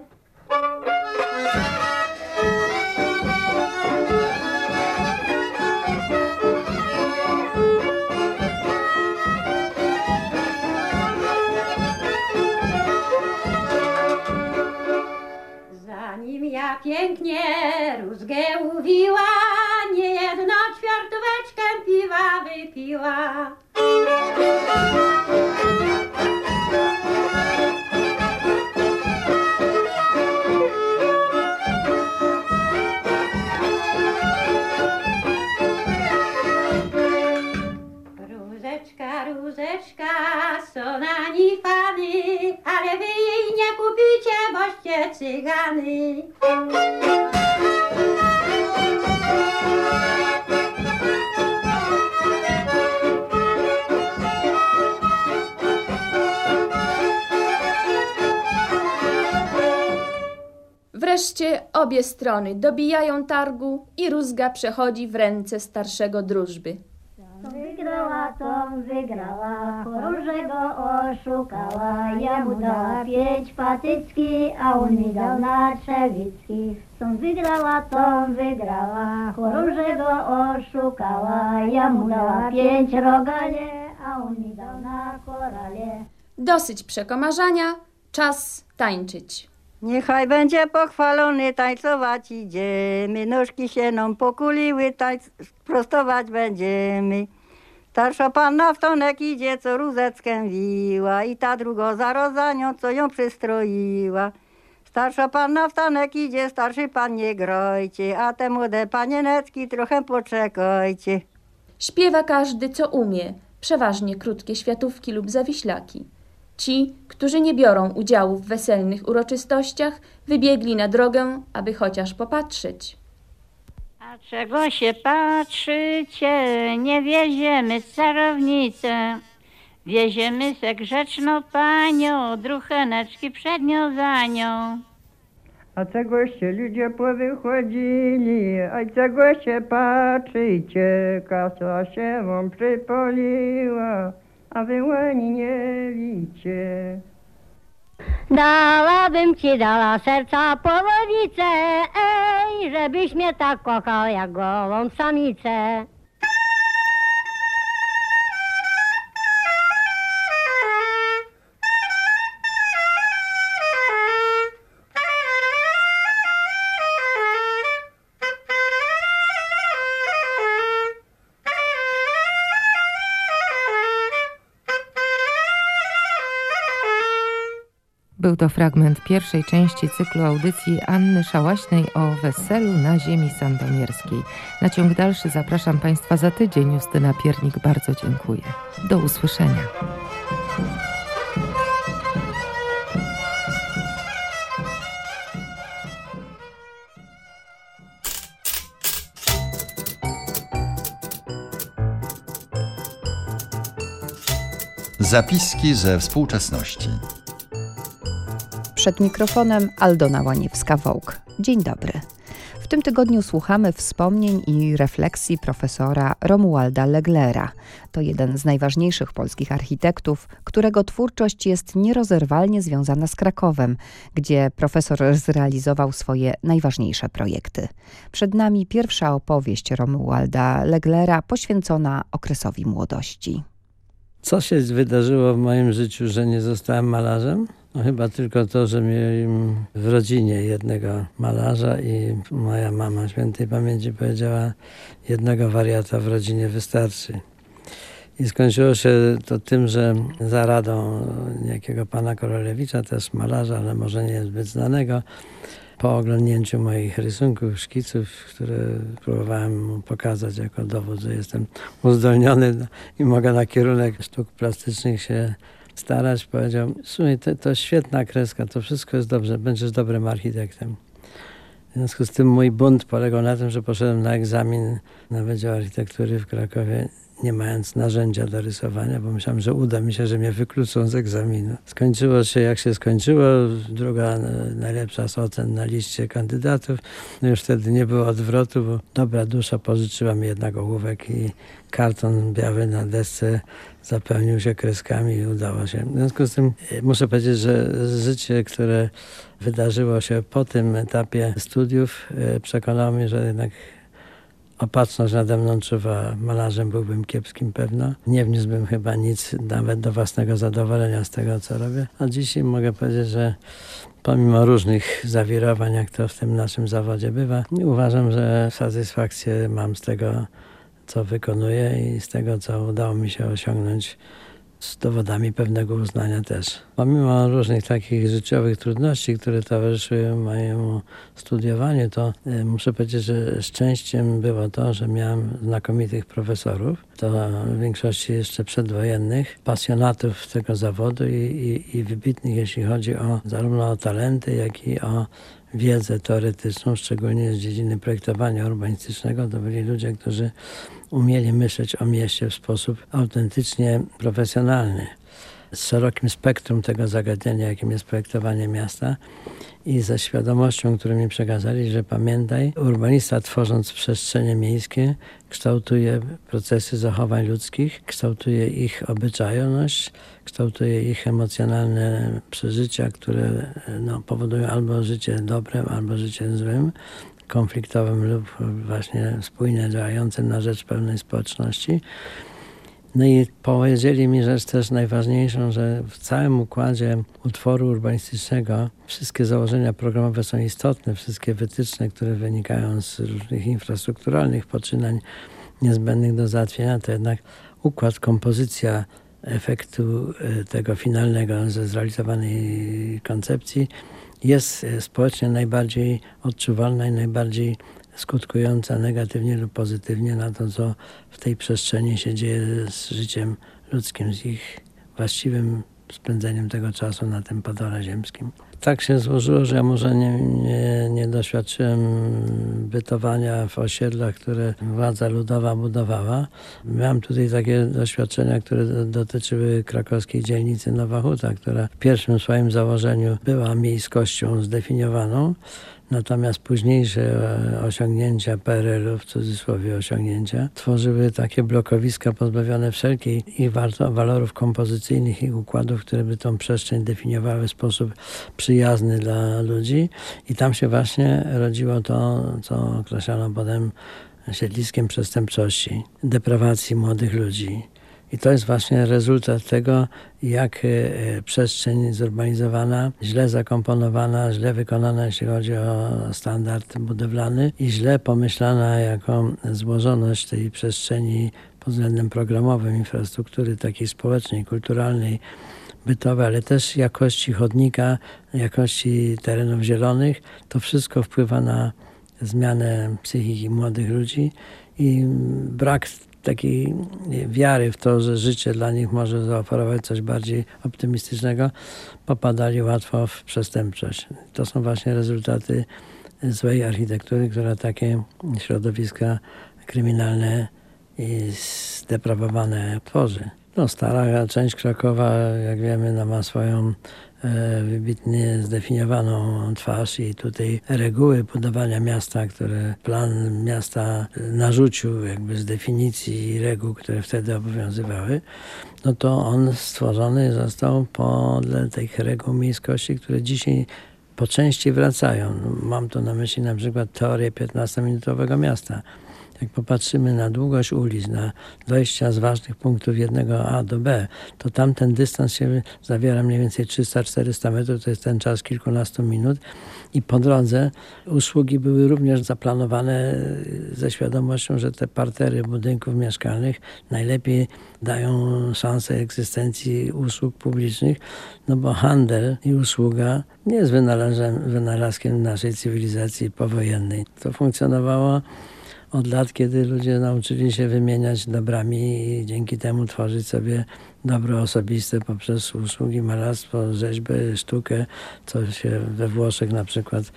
Zanim ja pięknie rózgę uwiła, niejedno ćwiartóweczkę piwa wypiła. Rózeczka, rózeczka, są na niej fany, ale wy jej nie kupicie, boście cygany. Wreszcie obie strony dobijają targu i rózga przechodzi w ręce starszego drużby. Wygrała, to wygrała, chorąże go oszukała. Ja mu dała pięć patycki, a on mi dał na trzewicki. Tą wygrała, tą wygrała, chorąże go oszukała. Ja mu dała pięć rogale, a on mi dał na korale. Dosyć przekomarzania, czas tańczyć. Niechaj będzie pochwalony, tańcować idziemy, nóżki się nam pokuliły, tańc prostować będziemy. Starsza panna w tonek idzie, co rózeckę wiła i ta druga za nią, co ją przystroiła. Starsza panna w tonek idzie, starszy pan nie grojcie, a te młode panienecki trochę poczekajcie. Śpiewa każdy, co umie, przeważnie krótkie światówki lub zawiślaki. Ci, którzy nie biorą udziału w weselnych uroczystościach, wybiegli na drogę, aby chociaż popatrzeć. A czego się patrzycie? Nie wieziemy czarownicę. Wieziemy se grzeczną panią, drucheneczki przed nią za nią. A czegoście ludzie powychodzili, a czego się patrzycie, kasa się wam przypoliła, a wy łani nie wicie. Dałabym ci dała serca połowicę, ej, żebyś mnie tak kochał jak gołą samicę. Był to fragment pierwszej części cyklu audycji Anny Szałaśnej o weselu na ziemi sandomierskiej. Na ciąg dalszy zapraszam Państwa za tydzień. Justyna Piernik bardzo dziękuję. Do usłyszenia. Zapiski ze współczesności. Przed mikrofonem Aldona Łaniewska-Wołk. Dzień dobry. W tym tygodniu słuchamy wspomnień i refleksji profesora Romualda Leglera. To jeden z najważniejszych polskich architektów, którego twórczość jest nierozerwalnie związana z Krakowem, gdzie profesor zrealizował swoje najważniejsze projekty. Przed nami pierwsza opowieść Romualda Leglera poświęcona okresowi młodości. Co się wydarzyło w moim życiu, że nie zostałem malarzem? No chyba tylko to, że miałem w rodzinie jednego malarza i moja mama świętej pamięci powiedziała, jednego wariata w rodzinie wystarczy. I skończyło się to tym, że za radą niejakiego pana Korolewicza, też malarza, ale może nie zbyt znanego, po oglądnięciu moich rysunków, szkiców, które próbowałem mu pokazać jako dowód, że jestem uzdolniony i mogę na kierunek sztuk plastycznych się starać, powiedział, słuchaj, to, to świetna kreska, to wszystko jest dobrze, będziesz dobrym architektem. W związku z tym mój bunt polegał na tym, że poszedłem na egzamin na Wydział Architektury w Krakowie nie mając narzędzia do rysowania, bo myślałem, że uda mi się, że mnie wykluczą z egzaminu. Skończyło się jak się skończyło, druga najlepsza z ocen na liście kandydatów. No już wtedy nie było odwrotu, bo dobra dusza pożyczyła mi jednak ołówek i karton biały na desce zapełnił się kreskami i udało się. W związku z tym e, muszę powiedzieć, że życie, które wydarzyło się po tym etapie studiów, e, przekonało mnie, że jednak opatrzność nade mną czuwa malarzem, byłbym kiepskim pewno. Nie wniósłbym chyba nic nawet do własnego zadowolenia z tego, co robię. A dzisiaj mogę powiedzieć, że pomimo różnych zawirowań, jak to w tym naszym zawodzie bywa, uważam, że satysfakcję mam z tego, co wykonuję i z tego, co udało mi się osiągnąć z dowodami pewnego uznania też. Pomimo różnych takich życiowych trudności, które towarzyszyły mojemu studiowaniu, to e, muszę powiedzieć, że szczęściem było to, że miałem znakomitych profesorów, to w większości jeszcze przedwojennych, pasjonatów tego zawodu i, i, i wybitnych, jeśli chodzi o zarówno o talenty, jak i o wiedzę teoretyczną, szczególnie z dziedziny projektowania urbanistycznego. To byli ludzie, którzy umieli myśleć o mieście w sposób autentycznie profesjonalny, z szerokim spektrum tego zagadnienia, jakim jest projektowanie miasta i ze świadomością, którą mi przekazali, że pamiętaj, urbanista tworząc przestrzenie miejskie kształtuje procesy zachowań ludzkich, kształtuje ich obyczajność, kształtuje ich emocjonalne przeżycia, które no, powodują albo życie dobrem, albo życie złym konfliktowym lub właśnie spójnie działającym na rzecz pełnej społeczności. No i powiedzieli mi rzecz też najważniejszą, że w całym układzie utworu urbanistycznego wszystkie założenia programowe są istotne, wszystkie wytyczne, które wynikają z różnych infrastrukturalnych poczynań niezbędnych do załatwienia, to jednak układ, kompozycja efektu e, tego finalnego ze zrealizowanej koncepcji jest e, społecznie najbardziej odczuwalna i najbardziej skutkująca negatywnie lub pozytywnie na to, co w tej przestrzeni się dzieje z życiem ludzkim, z ich właściwym spędzeniem tego czasu na tym padole ziemskim. Tak się złożyło, że ja może nie, nie, nie doświadczyłem bytowania w osiedlach, które władza ludowa budowała. Miałem tutaj takie doświadczenia, które dotyczyły krakowskiej dzielnicy Nowa Huta, która w pierwszym swoim założeniu była miejskością zdefiniowaną. Natomiast późniejsze e, osiągnięcia PRL-u, w cudzysłowie osiągnięcia, tworzyły takie blokowiska pozbawione wszelkiej ich walorów kompozycyjnych i układów, które by tą przestrzeń definiowały w sposób przyjazny dla ludzi. I tam się właśnie rodziło to, co określano potem siedliskiem przestępczości, deprawacji młodych ludzi i to jest właśnie rezultat tego, jak e, przestrzeń zurbanizowana, źle zakomponowana, źle wykonana, jeśli chodzi o standard budowlany i źle pomyślana jako złożoność tej przestrzeni pod względem programowym, infrastruktury takiej społecznej, kulturalnej, bytowej, ale też jakości chodnika, jakości terenów zielonych. To wszystko wpływa na zmianę psychiki młodych ludzi i brak takiej wiary w to, że życie dla nich może zaoferować coś bardziej optymistycznego, popadali łatwo w przestępczość. To są właśnie rezultaty złej architektury, która takie środowiska kryminalne i zdeprawowane tworzy. No, stara część Krakowa, jak wiemy, no, ma swoją wybitnie zdefiniowaną twarz i tutaj reguły budowania miasta, które plan miasta narzucił jakby z definicji reguł, które wtedy obowiązywały, no to on stworzony został podle tych reguł miejskości, które dzisiaj po części wracają. Mam tu na myśli na przykład teorię 15-minutowego miasta jak popatrzymy na długość ulic, na dojścia z ważnych punktów jednego A do B, to tam ten dystans się zawiera mniej więcej 300-400 metrów, to jest ten czas kilkunastu minut i po drodze usługi były również zaplanowane ze świadomością, że te partery budynków mieszkalnych najlepiej dają szansę egzystencji usług publicznych, no bo handel i usługa nie jest wynalazkiem naszej cywilizacji powojennej. To funkcjonowało od lat, kiedy ludzie nauczyli się wymieniać dobrami i dzięki temu tworzyć sobie dobro osobiste poprzez usługi, malarstwo, rzeźbę, sztukę, co się we Włoszech na przykład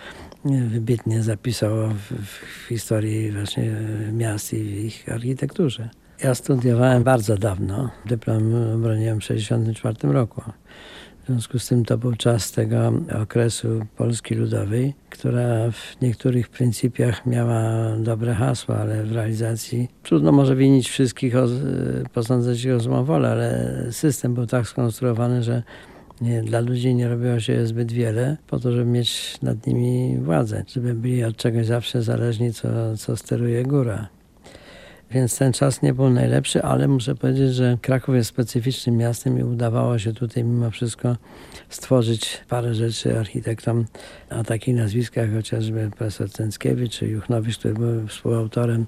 wybitnie zapisało w, w historii właśnie miast i w ich architekturze. Ja studiowałem bardzo dawno. Dyplom broniłem w 1964 roku. W związku z tym to był czas tego okresu Polski Ludowej, która w niektórych pryncypiach miała dobre hasła, ale w realizacji trudno może winić wszystkich, posądzać ich o złą wolę, ale system był tak skonstruowany, że nie, dla ludzi nie robiło się zbyt wiele po to, żeby mieć nad nimi władzę, żeby byli od czegoś zawsze zależni, co, co steruje góra. Więc ten czas nie był najlepszy, ale muszę powiedzieć, że Kraków jest specyficznym miastem i udawało się tutaj mimo wszystko stworzyć parę rzeczy architektom o takich nazwiskach, chociażby profesor Cęckiewicz czy Juchnowicz, który był współautorem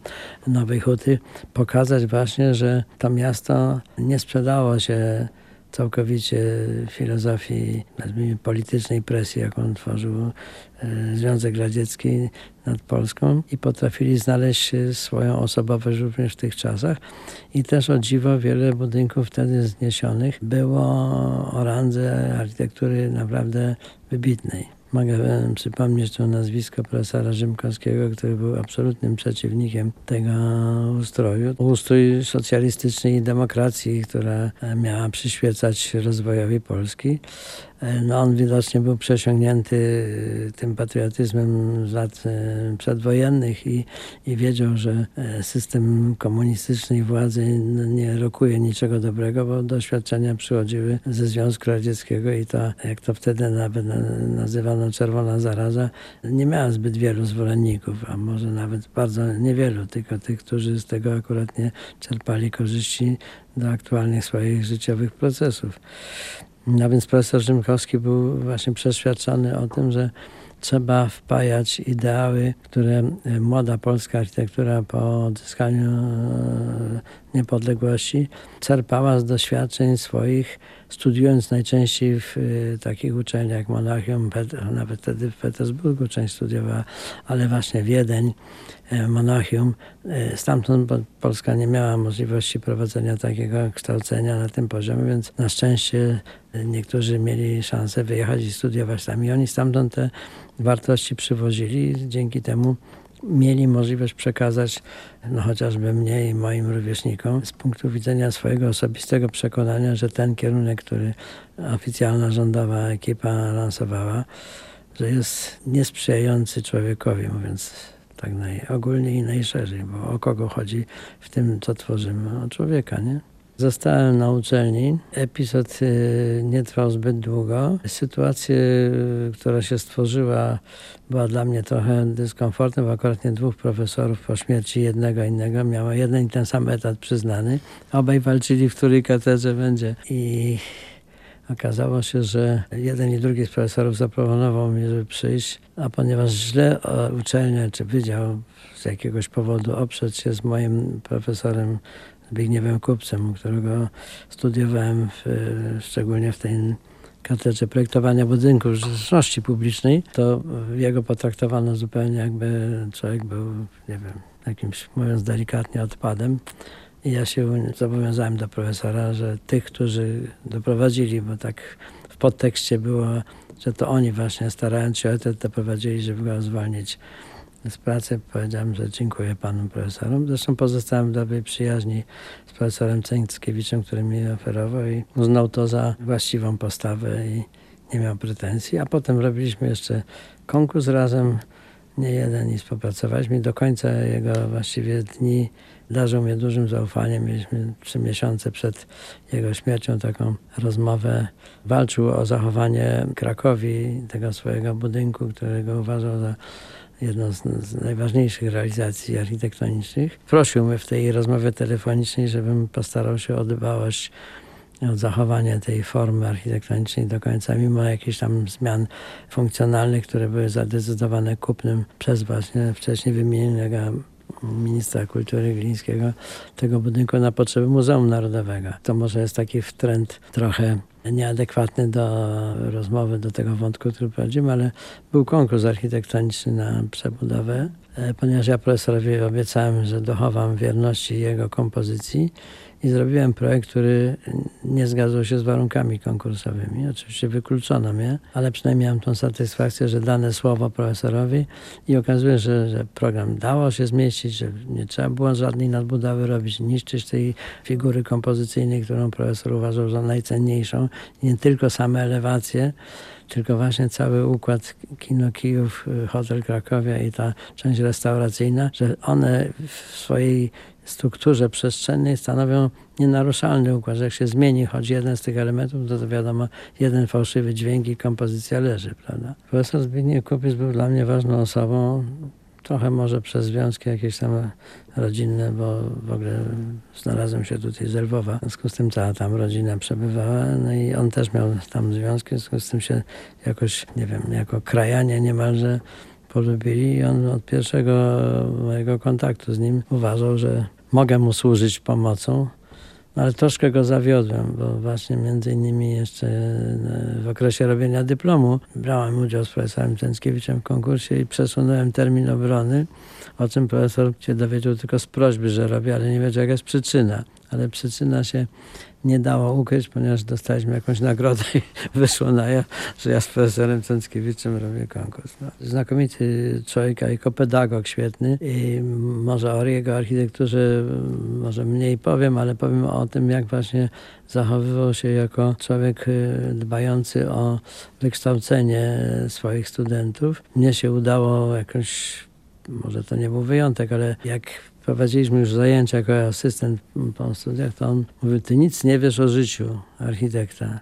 Nowej Huty, pokazać właśnie, że to miasto nie sprzedało się całkowicie filozofii nazwijmy, politycznej presji, jaką tworzył e, Związek Radziecki nad Polską i potrafili znaleźć swoją osobowość również w tych czasach. I też o dziwo wiele budynków wtedy zniesionych było o randze architektury naprawdę wybitnej. Mogę przypomnieć to nazwisko profesora Rzymkowskiego, który był absolutnym przeciwnikiem tego ustroju. Ustrój socjalistycznej demokracji, która miała przyświecać rozwojowi Polski. E, no on widocznie był przesiągnięty e, tym patriotyzmem z lat e, przedwojennych i, i wiedział, że system komunistycznej władzy nie rokuje niczego dobrego, bo doświadczenia przychodziły ze Związku Radzieckiego i to, jak to wtedy nawet nazywano czerwona zaraza, nie miała zbyt wielu zwolenników, a może nawet bardzo niewielu, tylko tych, którzy z tego akurat nie czerpali korzyści do aktualnych swoich życiowych procesów. No więc profesor Rzymkowski był właśnie przeświadczony o tym, że trzeba wpajać ideały, które e, młoda polska architektura po odzyskaniu e, niepodległości czerpała z doświadczeń swoich, studiując najczęściej w e, takich uczelniach jak Monachium, nawet wtedy w Petersburgu część studiowała, ale właśnie Wiedeń, Monachium. Stamtąd Polska nie miała możliwości prowadzenia takiego kształcenia na tym poziomie, więc na szczęście niektórzy mieli szansę wyjechać i studiować tam i oni stamtąd te wartości przywozili. Dzięki temu mieli możliwość przekazać no, chociażby mnie i moim rówieśnikom z punktu widzenia swojego osobistego przekonania, że ten kierunek, który oficjalna rządowa ekipa lansowała, że jest niesprzyjający człowiekowi, mówiąc tak i najszerzej, bo o kogo chodzi w tym, co tworzymy? O człowieka, nie? Zostałem na uczelni. Epizod y, nie trwał zbyt długo. Sytuacja, y, która się stworzyła, była dla mnie trochę dyskomfortem, bo akurat nie dwóch profesorów po śmierci jednego innego miało jeden i ten sam etat przyznany. Obaj walczyli, w której katedrze będzie. I okazało się, że jeden i drugi z profesorów zaproponował mi, żeby przyjść, a ponieważ źle uczelnia czy wydział z jakiegoś powodu oprzeć się z moim profesorem Zbigniewem Kupcem, którego studiowałem w, szczególnie w tej katedrze projektowania budynków życzności publicznej, to jego potraktowano zupełnie jakby człowiek był, nie wiem, jakimś, mówiąc delikatnie, odpadem. I ja się zobowiązałem do profesora, że tych, którzy doprowadzili, bo tak w podtekście było, że to oni właśnie starając się o to doprowadzili, żeby go zwolnić z pracy powiedziałem, że dziękuję panu profesorom. Zresztą pozostałem w dobrej przyjaźni z profesorem Cęckiewiczem, który mi oferował i uznał to za właściwą postawę i nie miał pretensji. A potem robiliśmy jeszcze konkurs razem, nie jeden i współpracowaliśmy. Do końca jego właściwie dni darzył mnie dużym zaufaniem. Mieliśmy trzy miesiące przed jego śmiercią taką rozmowę. Walczył o zachowanie Krakowi, tego swojego budynku, którego uważał za jedną z, z, najważniejszych realizacji architektonicznych. Prosił mnie w tej rozmowie telefonicznej, żebym postarał się o dbałość o zachowanie tej formy architektonicznej do końca, mimo jakichś tam zmian funkcjonalnych, które były zadecydowane kupnem przez właśnie wcześniej wymienionego ministra kultury Glińskiego tego budynku na potrzeby Muzeum Narodowego. To może jest taki trend trochę nieadekwatny do rozmowy, do tego wątku, który prowadzimy, ale był konkurs architektoniczny na przebudowę e, ponieważ ja profesorowi obiecałem, że dochowam wierności jego kompozycji i zrobiłem projekt, który nie zgadzał się z warunkami konkursowymi. Oczywiście wykluczono mnie, ale przynajmniej miałem tą satysfakcję, że dane słowo profesorowi i okazuje się, że, że program dało się zmieścić, że nie trzeba było żadnej nadbudowy robić, niszczyć tej figury kompozycyjnej, którą profesor uważał za najcenniejszą. Nie tylko same elewacje, tylko właśnie cały układ Kino Kijów, Hotel Krakowia i ta część restauracyjna, że one w swojej strukturze przestrzennej stanowią nienaruszalny układ, że jak się zmieni choć jeden z tych elementów, to, to wiadomo, jeden fałszywy dźwięk i kompozycja leży, prawda? Profesor Zbigniew Kupiec był dla mnie ważną osobą, trochę może przez związki jakieś tam rodzinne, bo w ogóle znalazłem się tutaj z Lwowa, w związku z tym cała tam rodzina przebywała, no i on też miał tam związki, w związku z tym się jakoś, nie wiem, jako krajanie niemalże polubili. I on od pierwszego mojego kontaktu z nim uważał, że mogę mu służyć pomocą. No ale troszkę go zawiodłem, bo właśnie między innymi jeszcze e, w okresie robienia dyplomu brałem udział z profesorem Cęckiewiczem w konkursie i przesunąłem termin obrony, o czym profesor się dowiedział tylko z prośby, że robię, ale nie wiedział jaka jest przyczyna. Ale przyczyna się nie dało ukryć, ponieważ dostaliśmy jakąś nagrodę i wyszło na ja, że ja z profesorem Cęckiewiczem robię konkurs. No, znakomity człowiek jako pedagog świetny i może o jego architekturze może mniej powiem, ale powiem o tym, jak właśnie zachowywał się jako człowiek y, dbający o wykształcenie swoich studentów. Mnie się udało jakoś może to nie był wyjątek, ale jak prowadziliśmy już zajęcia jako asystent po studiach, to on mówił, ty nic nie wiesz o życiu architekta.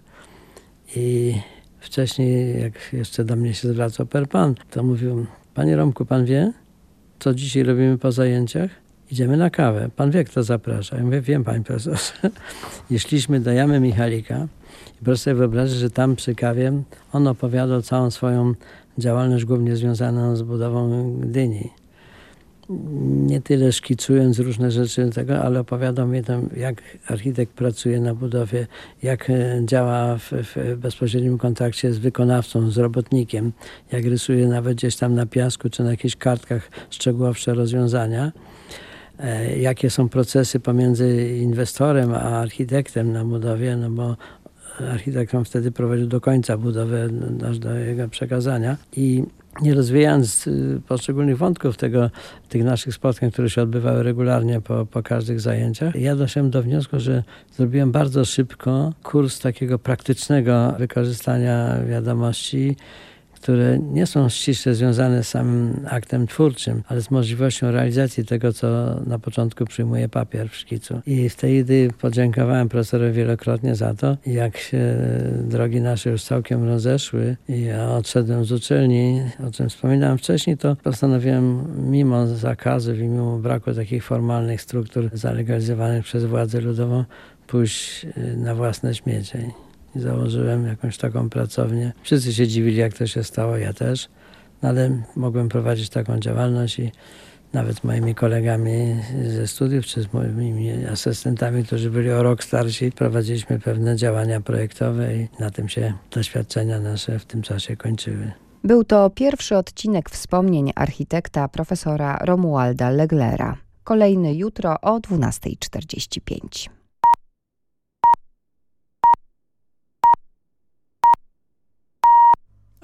I wcześniej, jak jeszcze do mnie się zwracał per pan, to mówił, panie Romku, pan wie, co dzisiaj robimy po zajęciach? Idziemy na kawę. Pan wie, kto zaprasza. Ja mówię, wiem, panie profesorze. Jeśliśmy do Jamy Michalika i proszę sobie wyobrazić, że tam przy kawie on opowiadał całą swoją działalność głównie związaną z budową Gdyni nie tyle szkicując różne rzeczy tego, ale opowiadał mi tam, jak architekt pracuje na budowie, jak e, działa w, w, bezpośrednim kontakcie z wykonawcą, z robotnikiem, jak rysuje nawet gdzieś tam na piasku czy na jakichś kartkach szczegółowsze rozwiązania. E, jakie są procesy pomiędzy inwestorem a architektem na budowie, no bo architekt wtedy prowadził do końca budowę, aż do jego przekazania. I nie rozwijając y, poszczególnych wątków tego, tych naszych spotkań, które się odbywały regularnie po, po każdych zajęciach, ja doszedłem do wniosku, że zrobiłem bardzo szybko kurs takiego praktycznego wykorzystania wiadomości które nie są ściśle związane z samym aktem twórczym, ale z możliwością realizacji tego, co na początku przyjmuje papier w szkicu. I wtedy podziękowałem profesorowi wielokrotnie za to. Jak się drogi nasze już całkiem rozeszły i ja odszedłem z uczelni, o czym wspominałem wcześniej, to postanowiłem mimo zakazów i mimo braku takich formalnych struktur zalegalizowanych przez władzę ludową, pójść na własne śmiecie i założyłem jakąś taką pracownię. Wszyscy się dziwili, jak to się stało, ja też, no ale mogłem prowadzić taką działalność i nawet moimi kolegami ze studiów, czy z moimi asystentami, którzy byli o rok starsi, prowadziliśmy pewne działania projektowe i na tym się doświadczenia nasze w tym czasie kończyły. Był to pierwszy odcinek wspomnień architekta profesora Romualda Leglera. Kolejny jutro o 12.45.